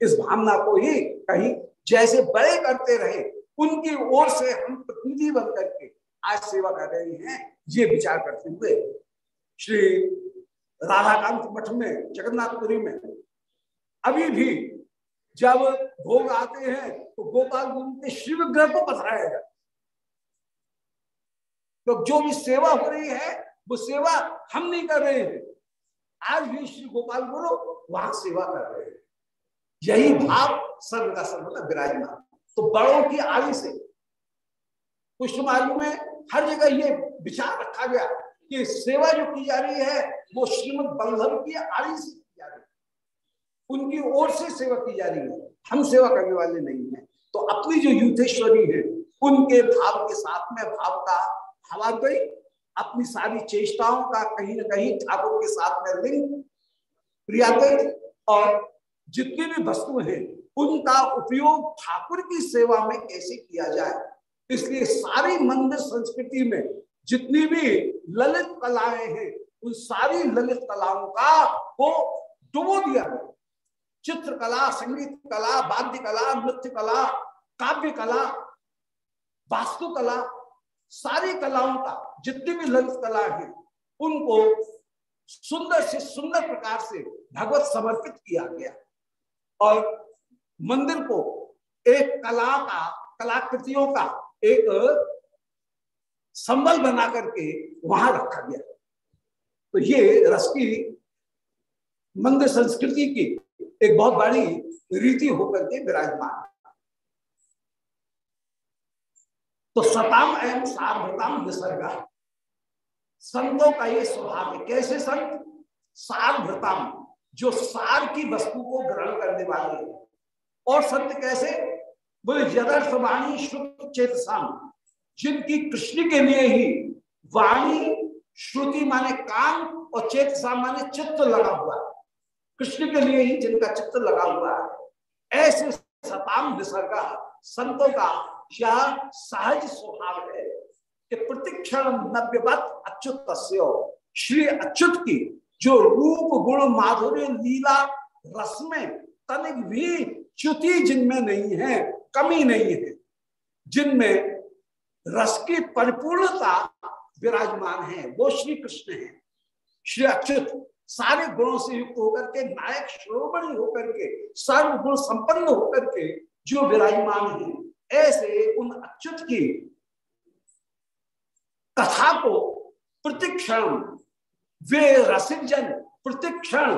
इस भावना को ही कहीं जैसे बड़े करते रहे, उनकी ओर से हम प्रतिनिधि बन करके आज सेवा कर रहे हैं, ये विचार करते हुए श्री राधाकांत मठ में, जगन्नाथपुरी में, अभी भी जब भोग आते हैं तो गोपाल गुरु के शिव ग्रह को पथराया जाता तो जो भी सेवा हो रही है, वो सेवा हम नहीं कर रहे हैं। आज भी श्री गोपाल गुरु वहाँ सेवा कर रहे हैं। यही भाव सर्वदा सर्वदा विराजमान। तो बड़ों की आयु से पुष्ट मार्ग में हर जगह ये विचार रखा गया कि सेवा जो की जा रही है, वो श्रीमद बल्लभ की आयु से की जा रही है। उनकी ओर से सेवा की जा रही है। हम सेवा करने वाले नहीं है। तो अपनी जो युद्धेश्वरी है, उनके भाव के साथ में भाव का हवा गई, अपनी सारी चेष्टाओं का कहीं ना कहीं ठाकुर के साथ में लिंक प्रिया और जितनी भी वस्तु है, उनका उपयोग ठाकुर की सेवा में कैसे किया जाए? इसलिए सारी मंदिर संस्कृति में जितनी भी ललित कलाएँ हैं, उन सारी ललित कलाओं का को डुबो दिया गया। चित्रकला, संगीत कला, वाद्य कला, नृत्य कला, काव्य कला, वास्तुकला सारी कलाओं का, जितनी भी ललित कला है, उनको सुंदर से सुंदर प्रकार से भगवत समर्पित किया गया। और मंदिर को एक कला का, कलाकृतियों का एक संबल बना करके वहाँ रखा गया। तो ये रस की मंद संस्कृति की एक बहुत बड़ी रीति होकर के विराजमान तो सताम एवं सार्वताम निसर्ग। संतों का ये स्वभाव है। कैसे संत? सार्वताम, जो सार की वस्तु को ग्रहण करने वाले हैं। और संत कैसे? बोले यदर्थ वाणी श्रुत चेतसाम, जिनकी कृष्ण के लिए ही वाणी, श्रुति माने कान और चेतसा माने चित्त लगा हुआ कृष्ण के लिए ही जिनका चित्त लगा हुआ है। ऐसे सताम निसर्ग। संतों का यह सहज स्वभाव है कि प्रतिक्षण नव्यवत अच्युत श्री अच्युत की जो रूप गुण माधुर्य लीला रस में तनिक भी च्युति जिनमें नहीं है, कमी नहीं है, जिनमें रस की परिपूर्णता विराजमान है, वो श्री कृष्ण है। श्री अच्युत सारे गुणों से युक्त होकर के, नायक, श्रोमणी होकर के सर्व गुण संपन्न होकर के जो विराजमान है ऐसे उन अच्युत की कथा को प्रतिक्षण, वे रसिक जन प्रतिक्षण,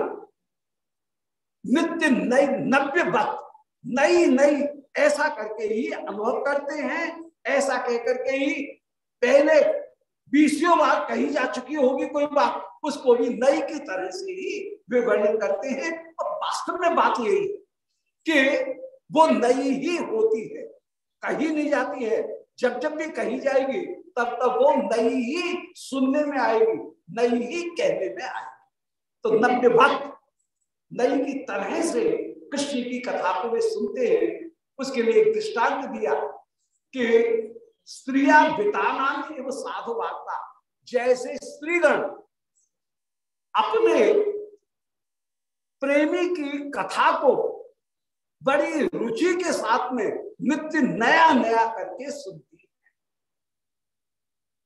नित्य नई नव्य बत नई नई ऐसा करके ही अनुभव करते हैं, ऐसा कह करके ही पहले बीसियों बार कही जा चुकी होगी कोई बात, उसको भी नई की तरह से ही वे वर्णन करते हैं। और वास्तव में बात यही है कि वो नई ही होती है। कही नहीं जाती है। जब जब भी कही जाएगी, तब तब वो नई ही सुनने में आएगी नई ही कहने में आएगी। तो नव्य भक्त नई की तरह से कृष्ण की कथा को वे सुनते हैं। उसके लिए एक दृष्टांत दिया कि स्त्रिया बिताना एवं साधु वार्ता। जैसे स्त्रीगण अपने प्रेमी की कथा को बड़ी रुचि के साथ में नित्य नया नया करके सुनती है।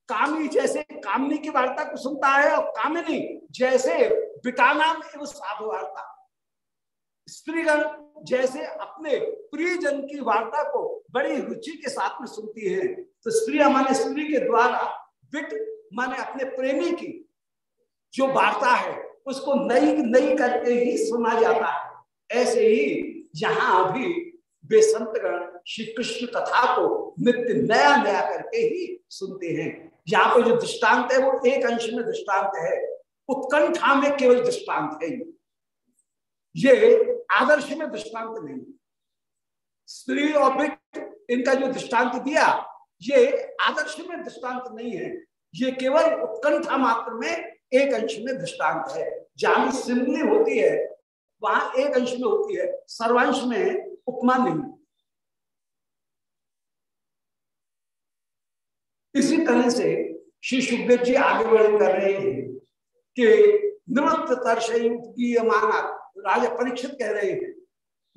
कामी जैसे कामनी की वार्ता को सुनता है और कामिनी जैसे बिटानाम एवं साधु वार्ता। स्त्रीगण जैसे अपने प्रियजन की वार्ता को बड़ी रुचि के साथ में सुनती है। तो स्त्री माने स्त्री के द्वारा बिट माने अपने प्रेमी की जो वार्ता है, उसको नई नई करके ही सुना जाता है। ऐसे ही यहाँ भी वे संतगण श्री कृष्ण कथा को नित्य नया नया करके ही सुनते हैं। यहाँ पे जो दृष्टांत है, वो एक अंश में दृष्टांत है। उत्कंठा में केवल दृष्टांत है ये। आदर्श में दृष्टांत नहीं। स्त्री और विक्त इनका जो दृष्टांत दिया, ये आदर्श में दृष्टांत नहीं है। ये केवल उत्कंठा मात्र में एक अंश में दृष्टांत है। जहाँ सिंधली होती है, वहाँ एक अंश में होती है। सर्वांश में उपमा नहीं। इसी तरह से श्री सुखदेव जी आगे वर्णन कर रहे हैं कि निवृत्त तर्शय माना राजा परीक्षित कह रहे हैं,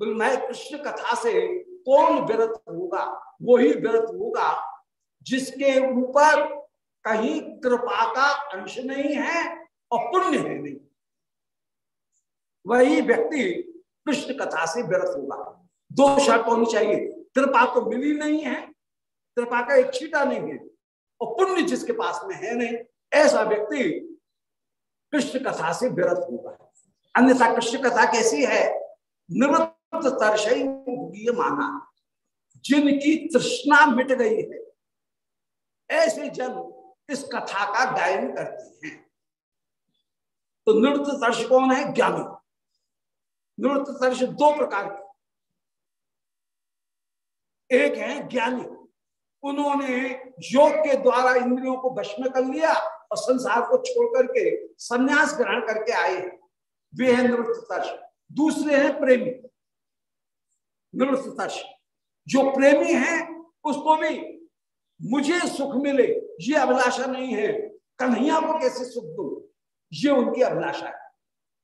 बोले, मैं कृष्ण कथा से कौन विरत होगा? वही विरत होगा जिसके ऊपर कहीं कृपा का अंश नहीं है और पुण्य है नहीं। वही व्यक्ति कृष्ण कथा से विरत होगा। दो शर्त होनी चाहिए। कृपा तो मिली नहीं है कृपा का एक छीटा नहीं है, और पुण्य जिसके पास में है नहीं, ऐसा व्यक्ति कृष्ण कथा से विरत होगा अन्यथा कृष्ण कथा कैसी है? निवृत्त तरशई माना, जिनकी तृष्णा मिट गई है। ऐसे जन इस कथा का गायन करते हैं। तो नृत्य तर्श कौन है? ज्ञानी। नृत्य तर्श दो प्रकार के एक है ज्ञानी। उन्होंने योग के द्वारा इंद्रियों को वश में कर लिया और संसार को छोड़ करके संन्यास ग्रहण करके आए वे हैं नृत्य तर्श दूसरे हैं प्रेमी। नृत्य तर्श जो प्रेमी है, उसको भी मुझे सुख मिले, ये अभिलाषा नहीं है। कन्हैया को कैसे सुख दू? ये उनकी अभिलाषा है।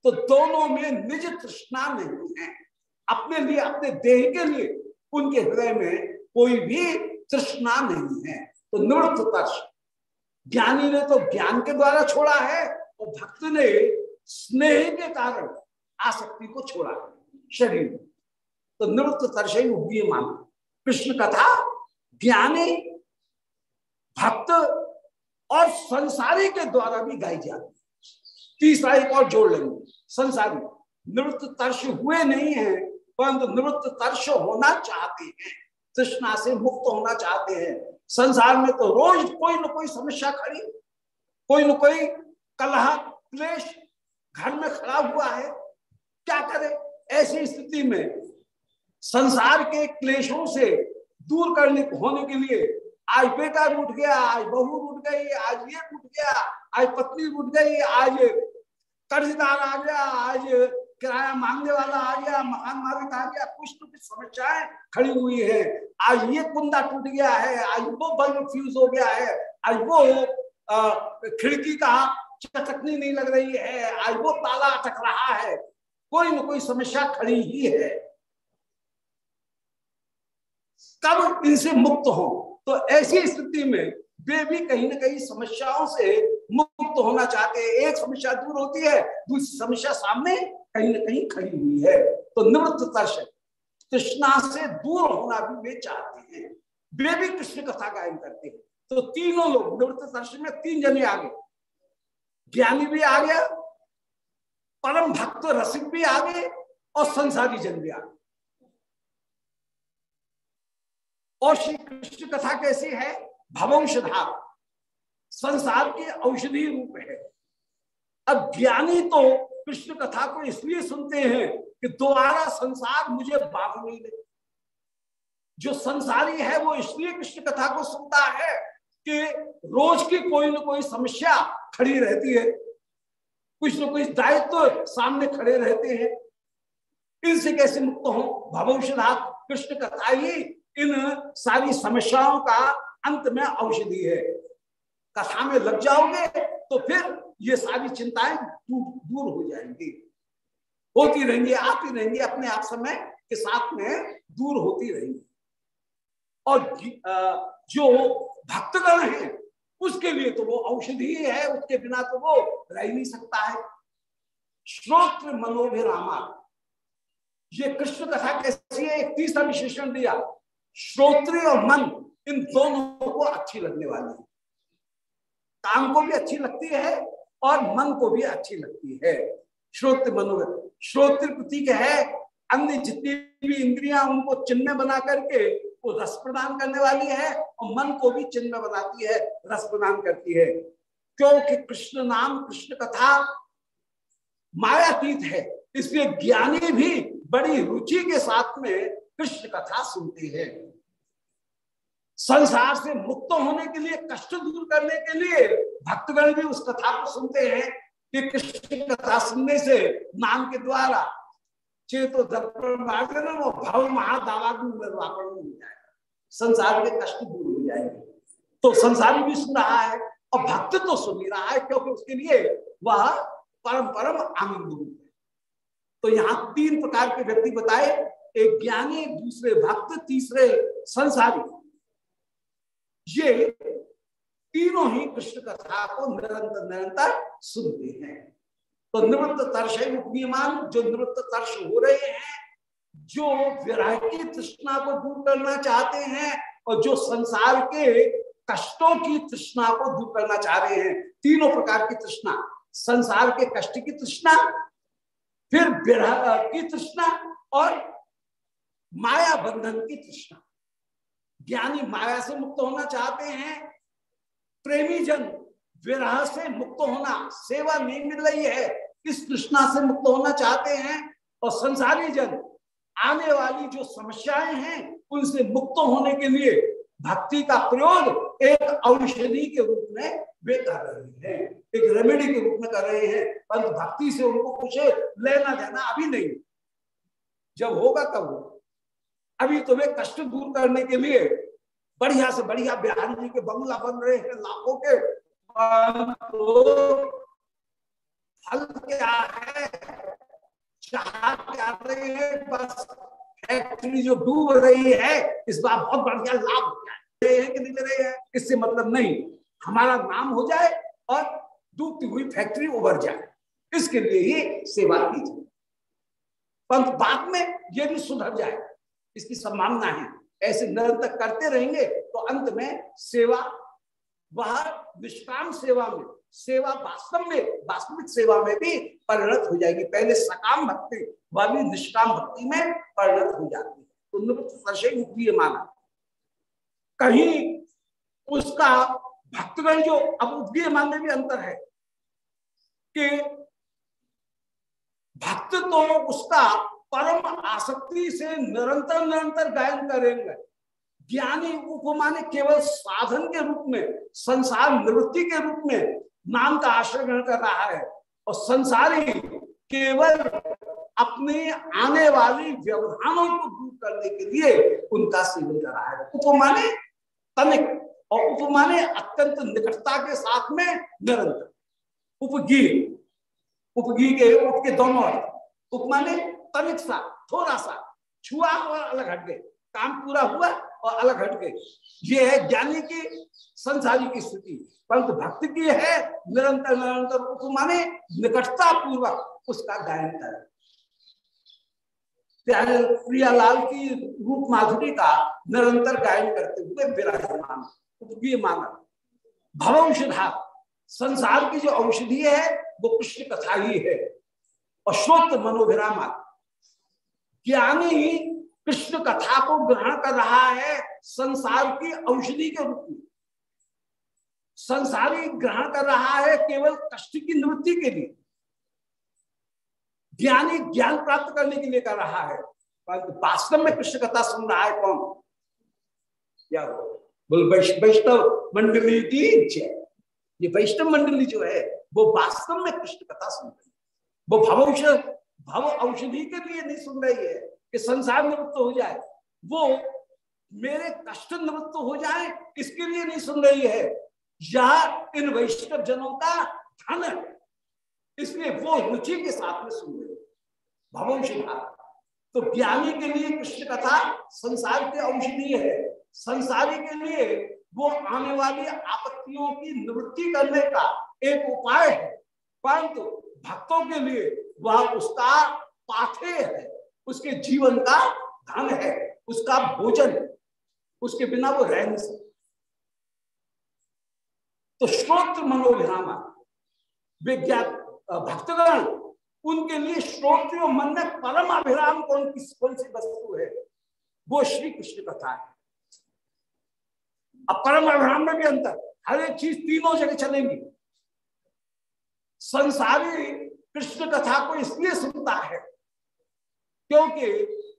तो दोनों में निज तृष्णा नहीं है। अपने लिए, अपने देह के लिए उनके हृदय में कोई भी तृष्णा नहीं है। तो निवृत्त तर्श ज्ञानी ने तो ज्ञान के द्वारा छोड़ा है और भक्त ने स्नेह के कारण आसक्ति को छोड़ा शरीर। तो निवृत्त तर्श ही माना कृष्ण कथा, ज्ञानी, भक्त और संसारी के द्वारा भी गाई जाती है। तीसरा एक और जोड़ लेंगे। संसारी निवृत्त तर्श हुए नहीं है परंतु निवृत्त तर्श होना चाहते हैं। तृष्णा से मुक्त होना चाहते हैं। संसार में तो रोज कोई न कोई समस्या खड़ी कोई न कोई कलह, क्लेश घर में खड़ा हुआ है। क्या करे? ऐसी स्थिति में संसार के क्लेशों से दूर करने होने के लिए आज बेटा रूट गया, आज बहू रूट गई, आज ये रूट गया, आज पत्नी रूट गई, आज कर्जदार आ गया, आज किराया मांगने वाला आ गया मकान मालिक आ गया कुछ तो कुछ समस्याएँ खड़ी हुई है। आज ये कुंदा टूट गया है, आज वो बल्ब फ्यूज हो गया है, आज वो खिड़की का चटकनी नहीं लग रही है, आज वो ताला अटक रहा है। कोई ना कोई समस्या खड़ी ही है। कब इनसे मुक्त हो। तो ऐसी स्थिति में वे भी कहीं ना कहीं समस्याओं से मुक्त होना चाहते हैं। एक समस्या दूर होती है, दूसरी समस्या सामने कहीं ना कहीं खड़ी हुई है। तो निवृत्त तर्श कृष्णा से दूर होना भी वे चाहते हैं। वे भी कृष्ण कथा गायन करते हैं। तो तीनों लोग निवृत्त तर्श में तीन जने आ गए। ज्ञानी भी आ गया, परम भक्त रसिक भी आ गए और संसारी जन भी आ गए। और श्री कृष्ण कथा कैसी है? भवंशधार संसार के औषधि रूप है। अब ज्ञानी तो कृष्ण कथा को इसलिए सुनते हैं कि दोबारा संसार मुझे बाध नहीं दे। जो संसारी है, वो इसलिए कृष्ण कथा को सुनता है कि रोज की कोई ना कोई समस्या खड़ी रहती है। कुछ न कुछ दायित्व तो सामने खड़े रहते हैं। इनसे कैसे मुक्त हो? भविष्यनाथ कृष्ण कथा ही इन सारी समस्याओं का अंत में औषधि है। कथा में लग जाओगे तो फिर ये सारी चिंताएँ दूर हो जाएँगी। होती रहेंगी, आती रहेंगी, अपने आप समय के साथ में दूर होती रहेंगी। और जो भक्तगण है, उसके लिए तो वो औषधि है, उसके बिना तो वो रह नहीं सकता है। श्रोत्र मनोभिरामा। ये कृष्ण कथा कैसी है? एक तीसरा विशेषण दिया। श्रोत्र और मन, इन दोनों को अच्छी लगने वाली है। काम को भी अच्छी लगती है और मन को भी अच्छी लगती है। श्रोत्र मनो, श्रोत्र प्रतीक है, अन्य जितनी भी इंद्रियाँ उनको चिन्ह बना करके वो रस प्रदान करने वाली है और मन को भी चिन्ह बनाती है, रस प्रदान करती है। क्योंकि कृष्ण नाम, कृष्ण कथा मायातीत है, इसलिए ज्ञानी भी बड़ी रुचि के साथ में कृष्ण कथा सुनते हैं। संसार से मुक्त होने के लिए, कष्ट दूर करने के लिए भक्तगण भी उस कथा को सुनते हैं कि कृष्ण कथा सुनने से नाम के द्वारा चेतो भव महादावाग्न निर्वापण हो जाएगा। संसार के कष्ट दूर हो जाएँगे। तो संसारी भी सुन रहा है और भक्त तो सुन ही रहा है क्योंकि उसके लिए वह परम परम आनंद है। तो यहाँ तीन प्रकार के व्यक्ति बताए, एक ज्ञानी, दूसरे भक्त, तीसरे संसारी। ये तीनों ही कृष्ण कथा को निरंतर निरंतर सुनते हैं। तो निवृत्त तर्श विमान जो निवृत्त तर्श हो रहे हैं, जो विराह की तृष्णा को दूर करना चाहते हैं और जो संसार के कष्टों की तृष्णा को दूर करना चाह रहे हैं, तीनों प्रकार की तृष्णा, संसार के कष्ट की तृष्णा, फिर विरह की तृष्णा और माया बंधन की तृष्णा। ज्ञानी माया से मुक्त होना चाहते हैं। प्रेमी जन, विरह से मुक्त होना, सेवा नहीं मिल रही है, इस तृष्णा से मुक्त होना चाहते हैं। और संसारी जन, आने वाली जो समस्याएँ हैं, उनसे मुक्त होने के लिए भक्ति का प्रयोग एक औषधि के रूप में वे कर रहे हैं। एक रेमेडी के रूप में कर रहे हैं, परंतु भक्ति से उनको कुछ लेना देना अभी नहीं। जब होगा तब होगा। अभी तुम्हें कष्ट दूर करने के लिए बढ़िया से बढ़िया बिहारी जी के बंगला बन रहे हैं लाखों के। तो फल क्या है? क्या रहे हैं? बस फैक्ट्री जो डूब रही है, इस बार बहुत बढ़िया लाभ रहे हैं कि नहीं रहे हैं? इससे मतलब नहीं। हमारा नाम हो जाए और डूबती हुई फैक्ट्री उभर जाए। इसके लिए ही सेवा की जाए पंत बाद में ये भी सुधर जाए। इसकी संभावना है। ऐसे निरंतर करते रहेंगे तो अंत में सेवा, वह निष्काम सेवा में, सेवा वास्तव में, वास्तविक सेवा में भी परिणत हो जाएगी। पहले सकाम भक्ति वह भी निष्काम भक्ति में परिणत हो जाती है। तो निवृत्त माना। कहीं उसका भक्तगण जो अब उद्गीय मान में भी अंतर है कि भक्त तो उसका परम आसक्ति से निरंतर निरंतर गायन करेंगे। ज्ञानी उपमाने केवल साधन के रूप में, संसार निवृत्ति के रूप में नाम का आश्रय ग्रहण कर रहा है। और संसारी केवल अपने आने वाली व्यवधानों को दूर करने के लिए उनका सेवन कर रहा है। उपमाने तनिक और उपमाने अत्यंत निकटता के साथ में निरंतर। उपगी उपगी के उप के दोनों उपमाने तनिक सा, थोड़ा सा। छुआ और अलग हट गए। काम पूरा हुआ और अलग हट गए। ये है ज्ञानी की, संसारी की स्थिति। परंतु भक्ति की है, निरंतर निरंतर उपमाने निकटता पूर्वक उसका गायन कर। प्रियालाल की रूप माधुरी का निरंतर गायन करते हुए विराजमान उपकीय मानव। भवौषधा संसार की जो औषधि है, वो कृष्ण कथा ही है। और श्रोत मनोभिरामा ज्ञानी ही कृष्ण कथा को ग्रहण कर रहा है संसार की औषधि के रूप में। संसारी ग्रहण कर रहा है केवल कष्ट की निवृत्ति के लिए। ज्ञानी ज्ञान प्राप्त करने के लिए कर रहा है। परंतु वास्तव में कृष्ण कथा सुन रहा है कौन? क्या बोल वैष्णव मंडली की जय। ये वैष्णव मंडली जो है, वो वास्तव में कृष्ण कथा सुन रही है। वो भव औषध भव औषधि के लिए नहीं सुन रही है कि संसार निवृत्त हो जाए। वो मेरे कष्ट निवृत्त हो जाए इसके लिए नहीं सुन रही है? यह इन वैष्णव जनों का धन इसलिए वो रुचि के साथ में सुन रहे भवंशी तो ज्ञानी के लिए कृष्ण कथा संसार के औषधि है। संसारी के लिए वो आने वाली आपत्तियों की निवृत्ति करने का एक उपाय है। परंतु भक्तों के लिए वह, उसका पाथे है, उसके जीवन का धन है, उसका भोजन, उसके बिना वो रह नहीं सकते। तो श्रोत्र मनोभिरामा विज्ञान भक्तगण, उनके लिए श्रोत्र मन में परम अभिराम कौन, किस कौन सी वस्तु है? वो श्री कृष्ण कथा है। अब परम अभिराम में भी अंतर, हर एक चीज़ तीनों जगह चलेंगी। संसारी कृष्ण कथा को इसलिए सुनता है, क्योंकि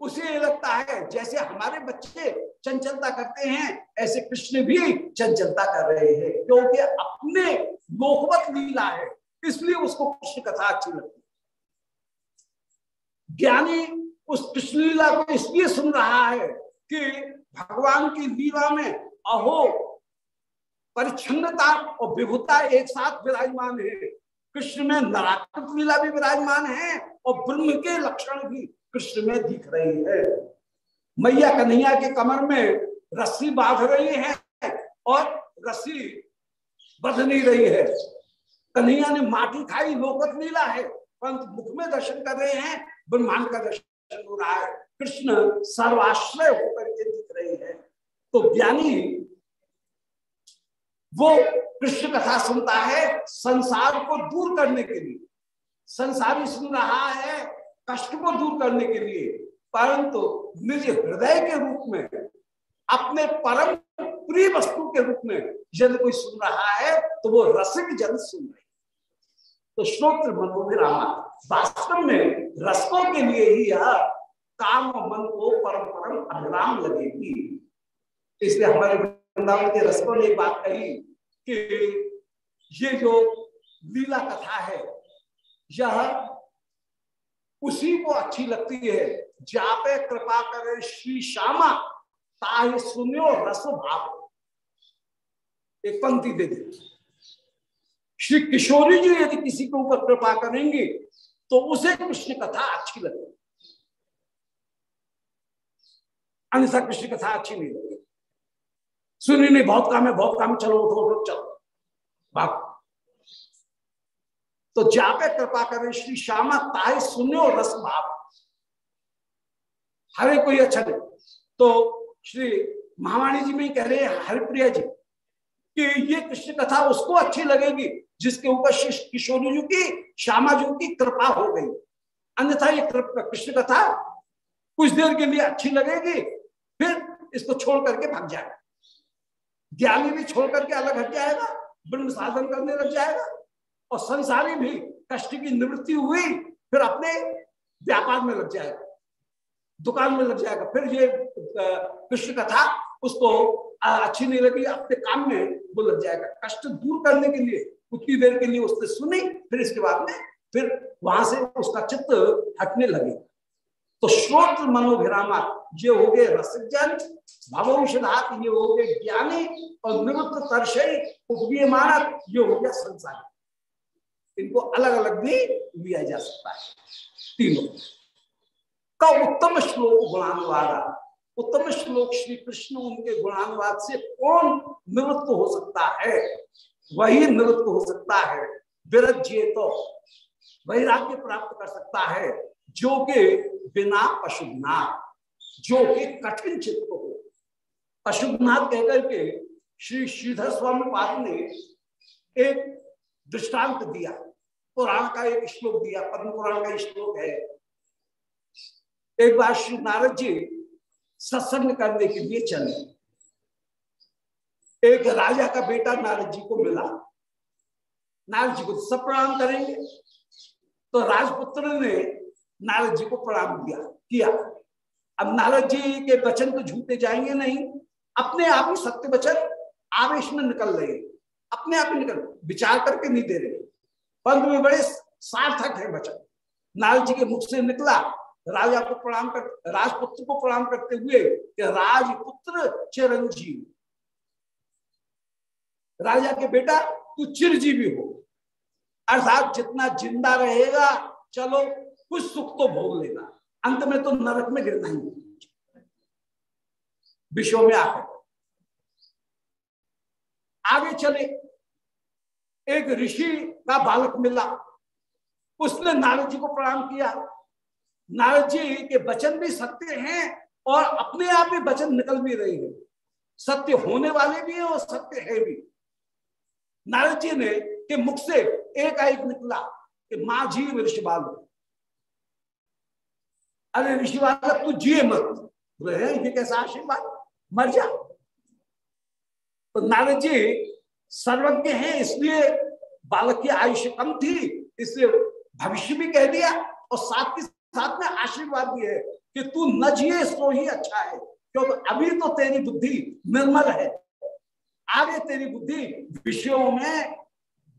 उसे लगता है जैसे हमारे बच्चे चंचलता करते हैं, ऐसे कृष्ण भी चंचलता कर रहे हैं, क्योंकि अपने लोकवत लीला है, इसलिए उसको कृष्ण कथा अच्छी लगती है। ज्ञानी उस कृष्ण लीला को इसलिए सुन रहा है कि भगवान की लीला में अहो, परिच्छन्नता और विभुता एक साथ विराजमान है कृष्ण में नराकृत लीला भी विराजमान है और ब्रह्म के लक्षण भी कृष्ण में दिख रहे हैं। मैया कन्हैया के कमर में रस्सी बाँध रही है और रस्सी बध नहीं रही है। कन्हैया ने माटी खाई, लोकत लीला है। परंतु मुख में दर्शन कर रहे हैं, ब्रह्मांड का दर्शन हो रहा है। कृष्ण सर्वाश्रय होकर के दिख रहे हैं। तो ज्ञानी वो कृष्ण कथा सुनता है संसार को दूर करने के लिए। संसारी सुन रहा है कष्ट को दूर करने के लिए, परंतु निज हृदय के रूप में, अपने परम प्रिय वस्तु के रूप में यदि कोई सुन रहा है तो वो रसिक जन सुन रहे तो श्रोत्र मनोभिरामा वास्तव में रसकों के लिए ही यह काम मन को परम परम अभिराम लगेगी। इसलिए हमारे वृंदावन के रसकों ने एक बात कही कि ये जो लीला कथा है, यह उसी को अच्छी लगती है। जापे कृपा करे श्री श्यामा, ताहि सुनो रस भाव। एक पंक्ति दे दे। श्री किशोरी जी यदि किसी के ऊपर कृपा करेंगे तो उसे कृष्ण कथा अच्छी लगेगी। अन्यथा कृष्ण कथा अच्छी नहीं लगेगी सुनी नहीं, बहुत काम है, बहुत काम है, चलो, उठो उठो, चलो। बाप। तो जापे कृपा करें, श्री श्यामा ताए सुनो रस भाव। हरे कोई अच्छा नहीं। तो श्री महावाणी जी में कह रहे हैं, हरिप्रिया जी, कि ये कृष्ण कथा उसको अच्छी लगेगी, जिसके ऊपर किशोरी जी की, श्यामा जी की कृपा हो गई। अन्यथा ये कृष्ण कथा कुछ देर के लिए अच्छी लगेगी, फिर इसको छोड़ करके भाग जाएगा। ज्ञानी भी छोड़ करके अलग हट जाएगा, ब्रह्म साधन करने लग जाएगा। और संसारी भी कष्ट की निवृत्ति हुई, फिर अपने व्यापार में लग जाएगा, दुकान में लग जाएगा। फिर ये कृष्ण कथा उसको अच्छी नहीं लगी, अपने काम में वो लग जाएगा। कष्ट दूर करने के लिए, उतनी देर के लिए उसने सुनी, फिर इसके बाद में, फिर वहाँ से उसका चित्त हटने लगे। तो श्रोत मनोभिरामा ये हो गए रसजन भवौषधात ये हो गए ज्ञानी और निवृत्त तरशई उपवीय मानक ये हो गया संसार। इनको अलग अलग भी लिया जा सकता है। तीनों। का उत्तम श्लोक गुणानुवादा। उत्तम श्लोक श्री कृष्ण उनके गुणानुवाद से कौन निवृत्त हो सकता है? वही निवृत्त हो सकता है। विरज्य तो वैराग्य प्राप्त कर सकता है। जो के बिना पशुनाथ जो कि कठिन चित्त हो। अशुभनाथ कहकर के श्री श्रीधर स्वामी पाद ने एक दृष्टांत दिया। पुराण का एक श्लोक दिया, पद्म पुराण का श्लोक है। एक बार श्री नारद जी सत्संग करने के लिए चले। एक राजा का बेटा नारद जी को मिला। नारद जी को सब प्रणाम करेंगे। तो राजपुत्र ने नारद जी को प्रणाम दिया किया। अब नारद जी के वचन तो झूठे जाएँगे नहीं। अपने आप ही सत्य वचन आवेश में निकल रहे अपने आप ही निकल, विचार करके नहीं दे रहे। पंत में बड़े सार्थक है वचन। नारद जी के मुख से निकला, राजा को प्रणाम कर, राजपुत्र को प्रणाम करते हुए कि राजपुत्र चिरंजीव। राजा के बेटा, तू चिरजीवी हो। अर्थात जितना ज़िंदा रहेगा, चलो कुछ सुख तो भोग लेगा। अंत में तो नरक में गिरना ही विश्व में आकर। आगे चले। एक ऋषि का बालक मिला। उसने नारद जी को प्रणाम किया। नारद जी के वचन भी सत्य हैं और अपने आप में वचन निकल भी रहे हैं। सत्य होने वाले भी हैं और सत्य है भी। नारद जी ने के मुख से एक आयक निकला कि माँ जी ऋषि बालक। अरे ऋषि बालक तू जिए मत। ये कैसा आशीर्वाद? मर जा। तो नारद जी सर्वज्ञ हैं, इसलिए बालक की आयुष्य कम थी, इसलिए भविष्य भी कह दिया और साथ के साथ में आशीर्वाद भी है कि तू न जिए, सो ही अच्छा है। क्योंकि अभी तो तेरी बुद्धि निर्मल है। आगे तेरी बुद्धि विषयों में,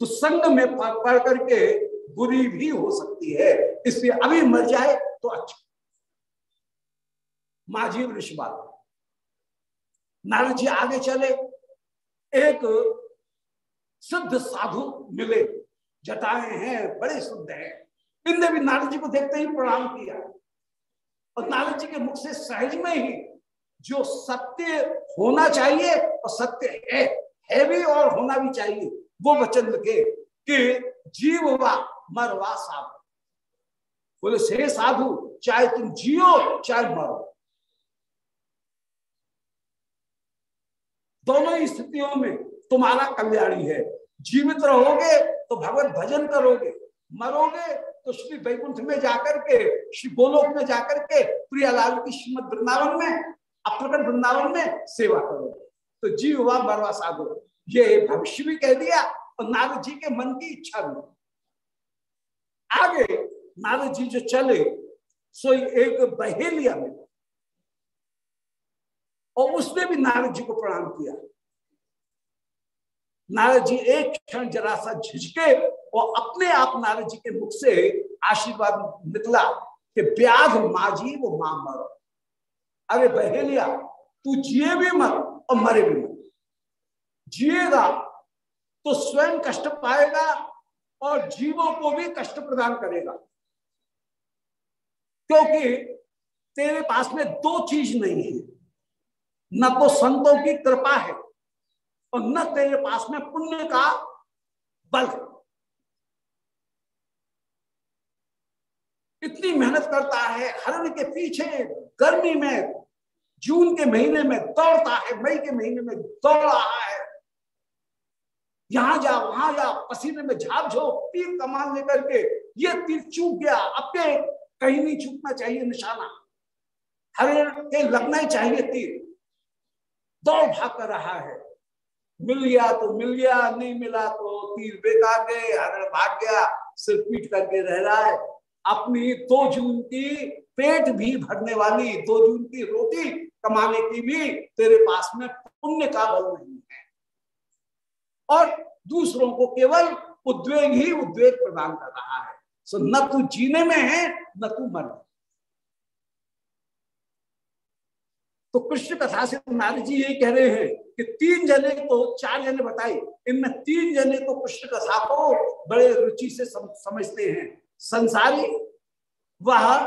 दुस्संग में पढ़ करके बुरी भी हो सकती है। इसलिए अभी मर जाए तो अच्छा। माजीव ऋषिवाल नारद जी आगे चले. एक सिद्ध साधु मिले. जटाए हैं, बड़े शुद्ध हैं. इनने भी नारद जी को देखते ही प्रणाम किया. और नारद जी के मुख से सहज में ही जो सत्य होना चाहिए और सत्य है है भी और होना भी चाहिए, वो वचन लिखे कि जीव वा मरवा साधु। बोले से साधु, चाहे तुम जियो, चाहे मरो। दोनों ही स्थितियों में तुम्हारा कल्याणी है। जीवित रहोगे तो भगवत भजन करोगे। मरोगे तो श्री वैकुंठ में जाकर के, श्री गोलोक में जाकर के, प्रियालाल की श्रीमद वृंदावन में अप्रकट वृंदावन में सेवा करोगे। तो जीव हुआ मरवा साधो। ये भविष्य भी कह दिया और नारद जी के मन की इच्छा भी। आगे नारद जी जो चले, सो एक बहेलिया में और उसने भी नारद जी को प्रणाम किया। नारद जी एक क्षण जरा सा झिझके और अपने आप नारद जी के मुख से आशीर्वाद निकला कि ब्याध माजी वो माँ मरो। अरे बहेलिया, तू जिए भी मत और मरे भी मत जिएगा तो स्वयं कष्ट पाएगा और जीवों को भी कष्ट प्रदान करेगा। क्योंकि तेरे पास में दो चीज़ नहीं है। न तो संतों की कृपा है और न तेरे पास में पुण्य का बल इतनी मेहनत करता है हरण के पीछे, गर्मी में, जून के महीने में दौड़ता है, मई के महीने में दौड़ रहा है। यहाँ जा, वहाँ जा, पसीने में झाप झो तीर कमान लेकर के ये तीर चूक गया। अब के कहीं नहीं चूकना चाहिए निशाना। हरिण के लगना ही चाहिए तीर। दौड़ भाग रहा है। मिल गया तो मिल गया, नहीं मिला तो तीर बेकार गए, हरण भाग गया, सिर पीट करके रह रहा है। अपनी दो जून की पेट भी भरने वाली, दो जून की रोटी कमाने की भी तेरे पास में पुण्य का बल नहीं है। और दूसरों को केवल उद्वेग ही उद्वेग प्रदान कर रहा है। सो न तू जीने में है, न तू मरने तो कृष्ण कथा से नारद जी यही कह रहे हैं कि तीन जने को चार जने बताए इनमें तीन जने तो कृष्ण कथा को बड़े रुचि से सम, समझते हैं। संसारी वह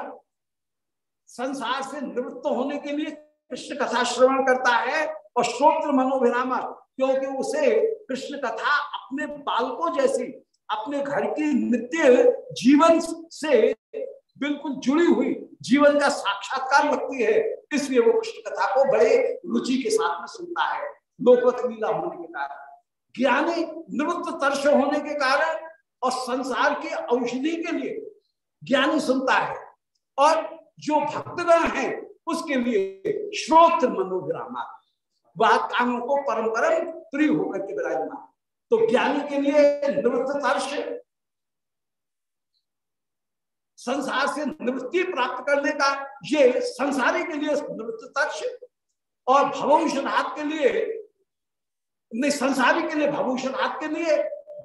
संसार से निवृत्त होने के लिए कृष्ण कथा श्रवण करता है और श्रोत्र मनोभिराम क्योंकि उसे कृष्ण कथा अपने बालकों जैसी अपने घर की नित्य जीवन से बिल्कुल जुड़ी हुई जीवन का साक्षात्कार लगती है। इसलिए वो कृष्ण कथा को बड़े रुचि के साथ में सुनता है। लोकवत लीला होने के कारण, ज्ञानी निवृत्त तर्श होने के कारण और संसार के औषधि के लिए ज्ञानी सुनता है और जो भक्तगण है, उसके लिए श्रोत्र मनोग्रामा। वह कानों को परम परम प्रिय होकर के विराजमान। तो ज्ञानी के लिए निवृत्त तर्श संसार से निवृत्ति प्राप्त करने का ये संसारी के लिए निवृत्त तक्ष और भवभूषणात् के लिए, नहीं, संसारी के लिए भवभूषणात् के लिए,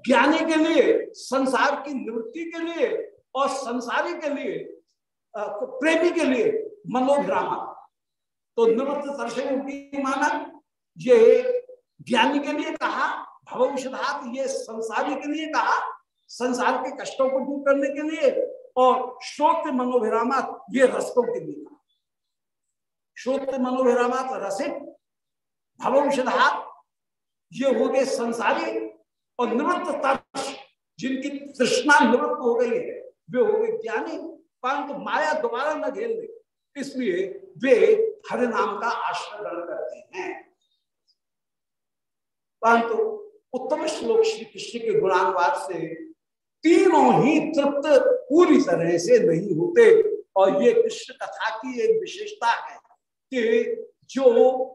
ज्ञानी के लिए, संसार की निवृत्ति के लिए और संसारी के लिए प्रेमी के लिए मनोड्रामा तो निवृत्त दर्शन माना, ये ज्ञानी के लिए कहा भवभूषणात् ये संसारी के लिए कहा, संसार के कष्टों को दूर करने के लिए और श्रोत मनोभिरामात ये रसकों के लिए श्रोत मनोभिरामात रसिक भवंशधात ये हो गए संसारी और निवृत्त तर्श, जिनकी तृष्णा निवृत्त हो गई है, वे हो गए ज्ञानी, परंतु माया दोबारा न घेर ले इसलिए वे हरि नाम का आश्रय ग्रहण करते हैं। परंतु उत्तम श्लोक श्री कृष्ण के गुणानुवाद से तीनों ही तृप्त पूरी तरह से नहीं होते। और ये कृष्ण कथा की एक विशेषता है कि जो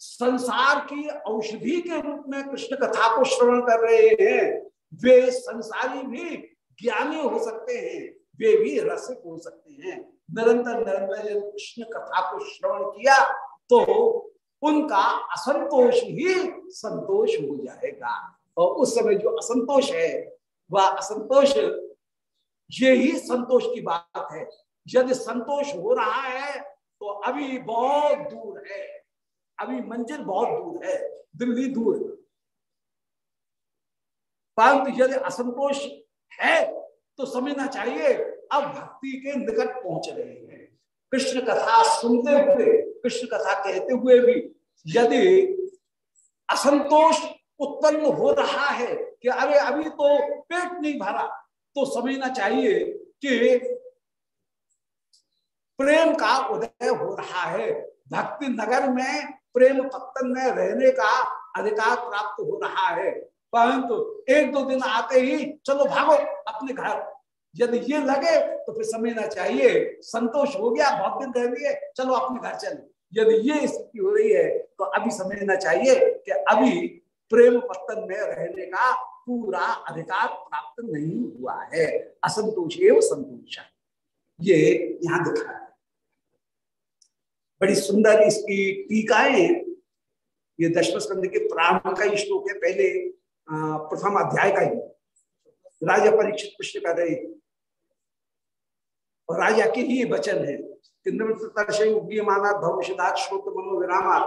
संसार की औषधि के रूप में कृष्ण कथा को श्रवण कर रहे हैं, वे संसारी भी ज्ञानी हो सकते हैं, वे भी रसिक हो सकते हैं। निरंतर निरंतर जब कृष्ण कथा को श्रवण किया तो उनका असंतोष ही संतोष हो जाएगा। और उस समय जो असंतोष है वह असंतोष। ये ही संतोष की बात है। यदि संतोष हो रहा है तो अभी बहुत दूर है। अभी मंजिल बहुत दूर है दिल्ली दूर। परंतु यदि असंतोष है तो समझना चाहिए, अब भक्ति के निकट पहुँच रहे हैं। कृष्ण कथा सुनते हुए, कृष्ण कथा कहते हुए भी, यदि असंतोष उत्पन्न हो रहा है कि अरे अभी तो पेट नहीं भरा। तो समझना चाहिए कि प्रेम का उदय हो रहा है। भक्ति नगर में प्रेम पत्तन में रहने का अधिकार प्राप्त हो रहा है। परंतु एक दो दिन आते ही चलो भागो अपने घर। यदि ये लगे तो फिर समझना चाहिए, संतोष हो गया, बहुत दिन रह लिए, चलो अपने घर चले। यदि ये स्थिति हो रही है तो अभी समझना चाहिए कि अभी प्रेम पत्तन में रहने का पूरा अधिकार प्राप्त नहीं हुआ है। असंतोष एवं संतोष। ये यहाँ दिखा है। बड़ी सुंदर इसकी टीकाएँ। ये दशम स्कंद के प्रारंभ का श्लोक है। पहले प्रथम अध्याय का ही। राजा परीक्षित प्रश्न कर रहे, और राजा के ही वचन है। कि निवृत्त माना भविष्य श्रोत मनोविरामा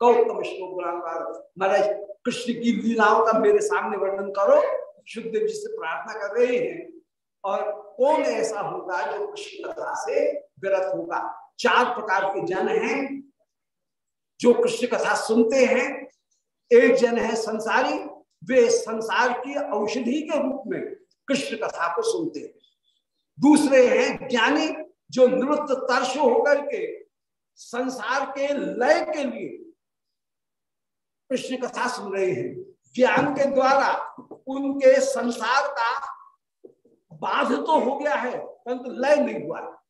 गौतम श्लोक महाराज कृष्ण की लीलाओं का मेरे सामने वर्णन करो। सुखदेव जी से प्रार्थना कर रहे हैं। और कौन ऐसा होगा जो कृष्ण कथा से विरत होगा? चार प्रकार के जन हैं जो कृष्ण कथा सुनते हैं। एक जन है संसारी, वे संसार की औषधि के रूप में कृष्ण कथा को सुनते हैं। दूसरे हैं ज्ञानी जो नृत्य तर्श होकर के संसार के लय के लिए कृष्ण कथा सुन रहे हैं। ज्ञान के द्वारा उनके संसार का बाध तो हो गया है, परंतु लय नहीं हुआ।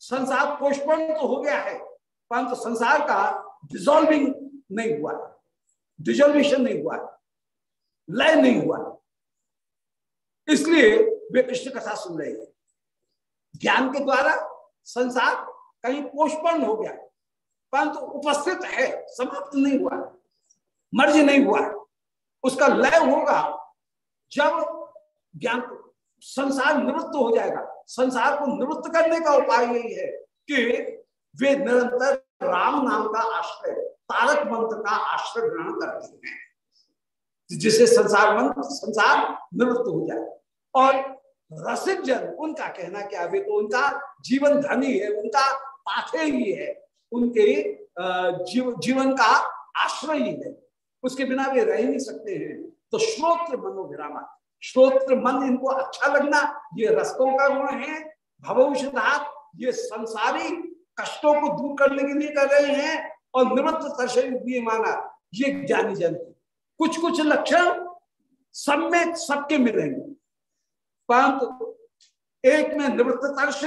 संसार पोषण तो हो गया है, परंतु संसार का डिजोल्विंग नहीं हुआ। डिजोल्वेशन नहीं हुआ। लय नहीं हुआ। इसलिए वे कृष्ण कथा सुन रहे हैं। ज्ञान के द्वारा संसार कहीं पोषण हो गया। परंतु उपस्थित है, समाप्त नहीं हुआ, मर्ज नहीं हुआ। उसका लय होगा जब ज्ञान संसार निवृत्त हो जाएगा। संसार को निवृत्त करने का उपाय यही है कि वे निरंतर राम नाम का आश्रय, तारक मंत्र का आश्रय ग्रहण करते हैं, जिससे संसार मंत्र संसार निवृत्त हो जाए। और रसिक जन, उनका कहना क्या वे तो उनका जीवन धनी है, उनका पाथे ही है। उनके जीव, जीवन का आश्रय ही है। उसके बिना वे रह नहीं सकते हैं। तो श्रोत्र मनोविरामा श्रोत्र मन इनको अच्छा लगना ये रस्तों का गुण है भविष्यधात ये संसारी कष्टों को दूर करने के लिए कर रहे हैं और निवृत्त तर्शय माना ये ज्ञानी जन कुछ कुछ लक्षण सब में सबके मिलेंगे। परंतु एक में निवृत्त तर्श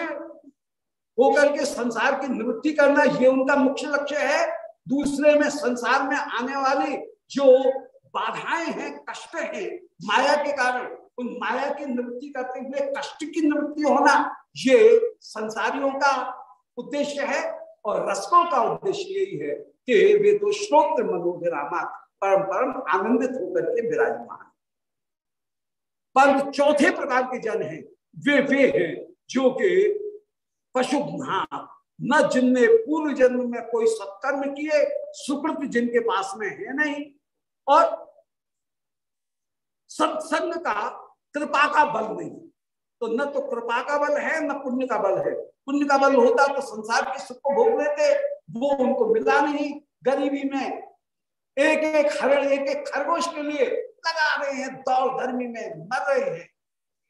होकर के संसार की निवृत्ति करना, ये उनका मुख्य लक्ष्य है। दूसरे में संसार में आने वाली जो बाधाएँ हैं, कष्ट हैं, माया के कारण, उन माया की निवृत्ति करते हुए कष्ट की निवृत्ति होना, ये संसारियों का उद्देश्य है और रसकों का उद्देश्य यही है कि वे तो श्रोत्र मनोभिरामा परम परम आनंदित होकर के विराजमान पर चौथे प्रकार के जन हैं, वे वे हैं जो कि पशु न जिनने पूर्व जन्म में कोई सत्कर्म किए, सुकृत जिनके पास में है नहीं। और सत्संग का कृपा का बल नहीं। तो न तो कृपा का बल है, न पुण्य का बल है। पुण्य का बल होता तो संसार के सुख को भोग लेते, वो उनको मिला नहीं। गरीबी में एक एक हरण एक एक खरगोश के लिए लगा रहे हैं, दौड़ धर्मी में मर रहे हैं।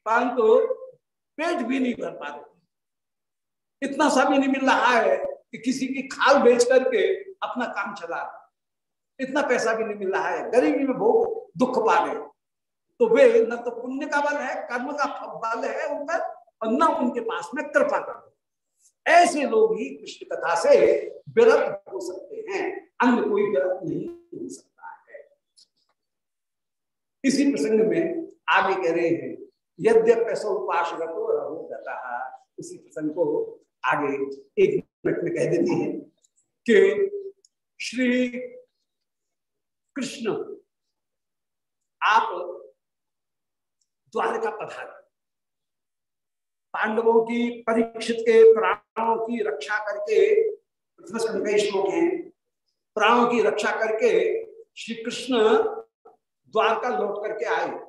परंतु पेट भी नहीं भर पा रहे इतना सा भी नहीं मिल रहा है कि किसी की खाल बेच करके अपना काम चला। इतना पैसा भी नहीं मिल रहा है। गरीबी में भोग, दुख पा रहे तो वे न तो पुण्य का बल है, कर्म का बल है उन पर और न उनके पास में कृपा कर ऐसे लोग ही कृष्ण कथा से विरत हो सकते हैं। अन्य कोई विरत नहीं हो सकता है। इसी प्रसंग में आगे कह रहे हैं, यद्यप ऐसा उपासक रहो जाता इसी प्रसंग को आगे एक मिनट में कह देती है कि श्री कृष्ण, आप द्वारका पधार। पांडवों की, परीक्षित के, प्राणों की रक्षा करके श्लोक है। प्राणों की रक्षा करके श्री कृष्ण द्वारका लौट करके आए।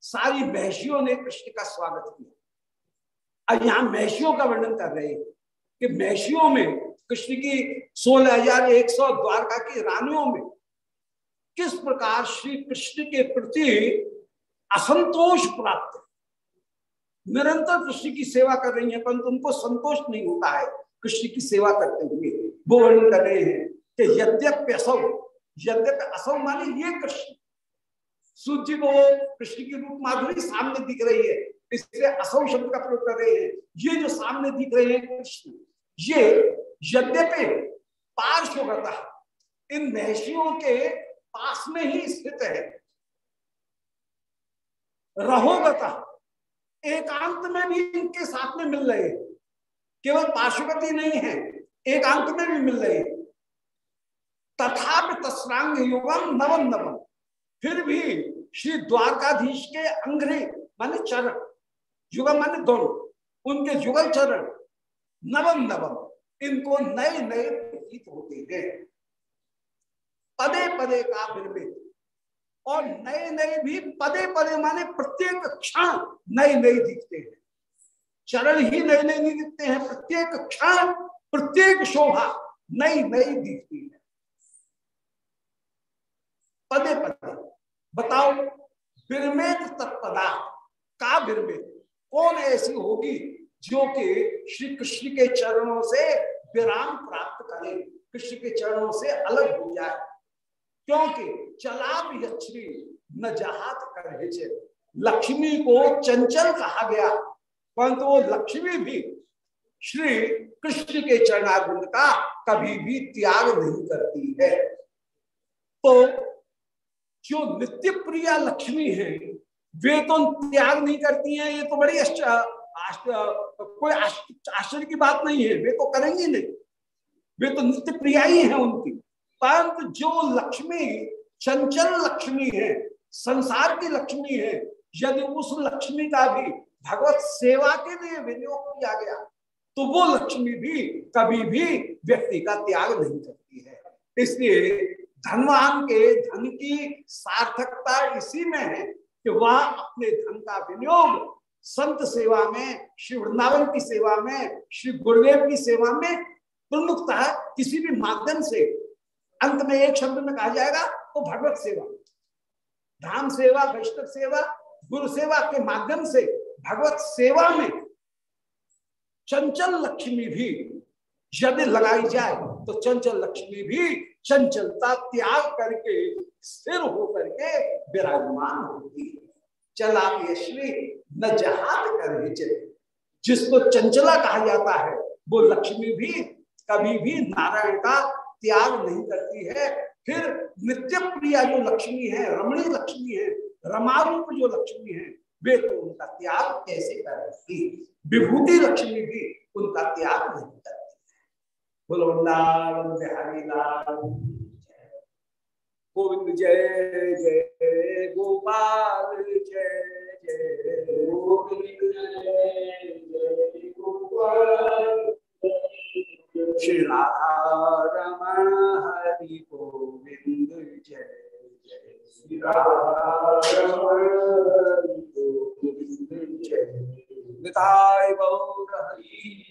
सारी महषियों ने कृष्ण का स्वागत किया। अब यहाँ महषियों का वर्णन कर रहे हैं। कि महषियों में, कृष्ण की सोलह हज़ार एक सौ द्वारका की रानियों में, किस प्रकार श्री कृष्ण के प्रति असंतोष प्राप्त निरंतर कृष्ण की सेवा कर रही है, परंतु उनको संतोष नहीं होता है कृष्ण की सेवा करते हुए। वो वर्णन कर रहे हैं कि यद्यप असौ यद्यप असौ माने ये कृष्ण। सूर्य को कृष्ण की रूप माधुरी सामने दिख रही है, इसलिए असौ शब्द का प्रयोग कर रहे हैं। ये जो सामने दिख रहे हैं कृष्ण ये यद्यपि पार्श्वगता इन महषियों के पास में ही स्थित है। रहोगता एकांत में भी इनके साथ में मिल रहे केवल पार्श्वगति नहीं है, एकांत में भी मिल रहे तथा तस्रांग युगम नवम नवम। फिर भी श्री द्वारकाधीश के अंग्रे, माने चरण, युगम माने दोनों, उनके युगल चरण नवम नवम, इनको नए नए प्रतीत होते हैं। पदे पदे का विरमित और नए नए भी पदे पदे माने प्रत्येक क्षण नए नए दिखते हैं। चरण ही नए नए नहीं दिखते हैं, प्रत्येक क्षण, प्रत्येक शोभा नई नई दिखती है। पदे पदे, बताओ बिरमेत तत्पदा का बिरमेत कौन ऐसी होगी जो कि श्री कृष्ण के चरणों से विराम प्राप्त करे, कृष्ण के चरणों से अलग हो जाए। क्योंकि चला भी न जहात कर लक्ष्मी को चंचल कहा गया, परंतु वो लक्ष्मी भी श्री कृष्ण के चरणार्विंद का कभी भी त्याग नहीं करती है। तो जो नित्य प्रिया लक्ष्मी है, वे तो त्याग नहीं करती हैं, ये तो बड़ी कोई आश्चर्य की बात नहीं है। वे तो करेंगे नहीं। वे तो नित्य प्रिया ही है उनकी। परंतु जो लक्ष्मी, चंचल लक्ष्मी है, संसार की लक्ष्मी है, यदि उस लक्ष्मी का भी भगवत सेवा के लिए विनियोग किया गया तो वो लक्ष्मी भी कभी भी व्यक्ति का त्याग नहीं करती है। इसलिए धनवान के धन की सार्थकता इसी में है कि वह अपने धन का विनियोग संत सेवा में, श्री वृंदावन की सेवा में, श्री गुरुदेव की सेवा में प्रमुखता किसी भी माध्यम से, अंत में एक शब्द में कहा जाएगा तो भगवत सेवा। धाम सेवा, वैष्णव सेवा, गुरु सेवा के माध्यम से भगवत सेवा में चंचल लक्ष्मी भी यदि लगाई जाए तो चंचल लक्ष्मी भी चंचलता त्याग करके, स्थिर होकर के विराजमान होती है। चला यश्वी, न जहाज़ कर जिसको चंचला कहा जाता है, वो लक्ष्मी भी, कभी भी नारायण का त्याग नहीं करती है। फिर नित्य प्रिया जो लक्ष्मी है, रमणी लक्ष्मी है, रमारूप जो लक्ष्मी है, वे तो उनका त्याग कैसे करेगी? विभूति लक्ष्मी भी उनका त्याग नहीं करती बोलो वृंदावन बिहारी लाल गोविंद जय जय गोपाल जय जय गोविंद जय जय गोपाल श्री राधा रमण हरि गोविंद जय जय श्री राधा रमण हरि गोविंद जय। गौर हरि।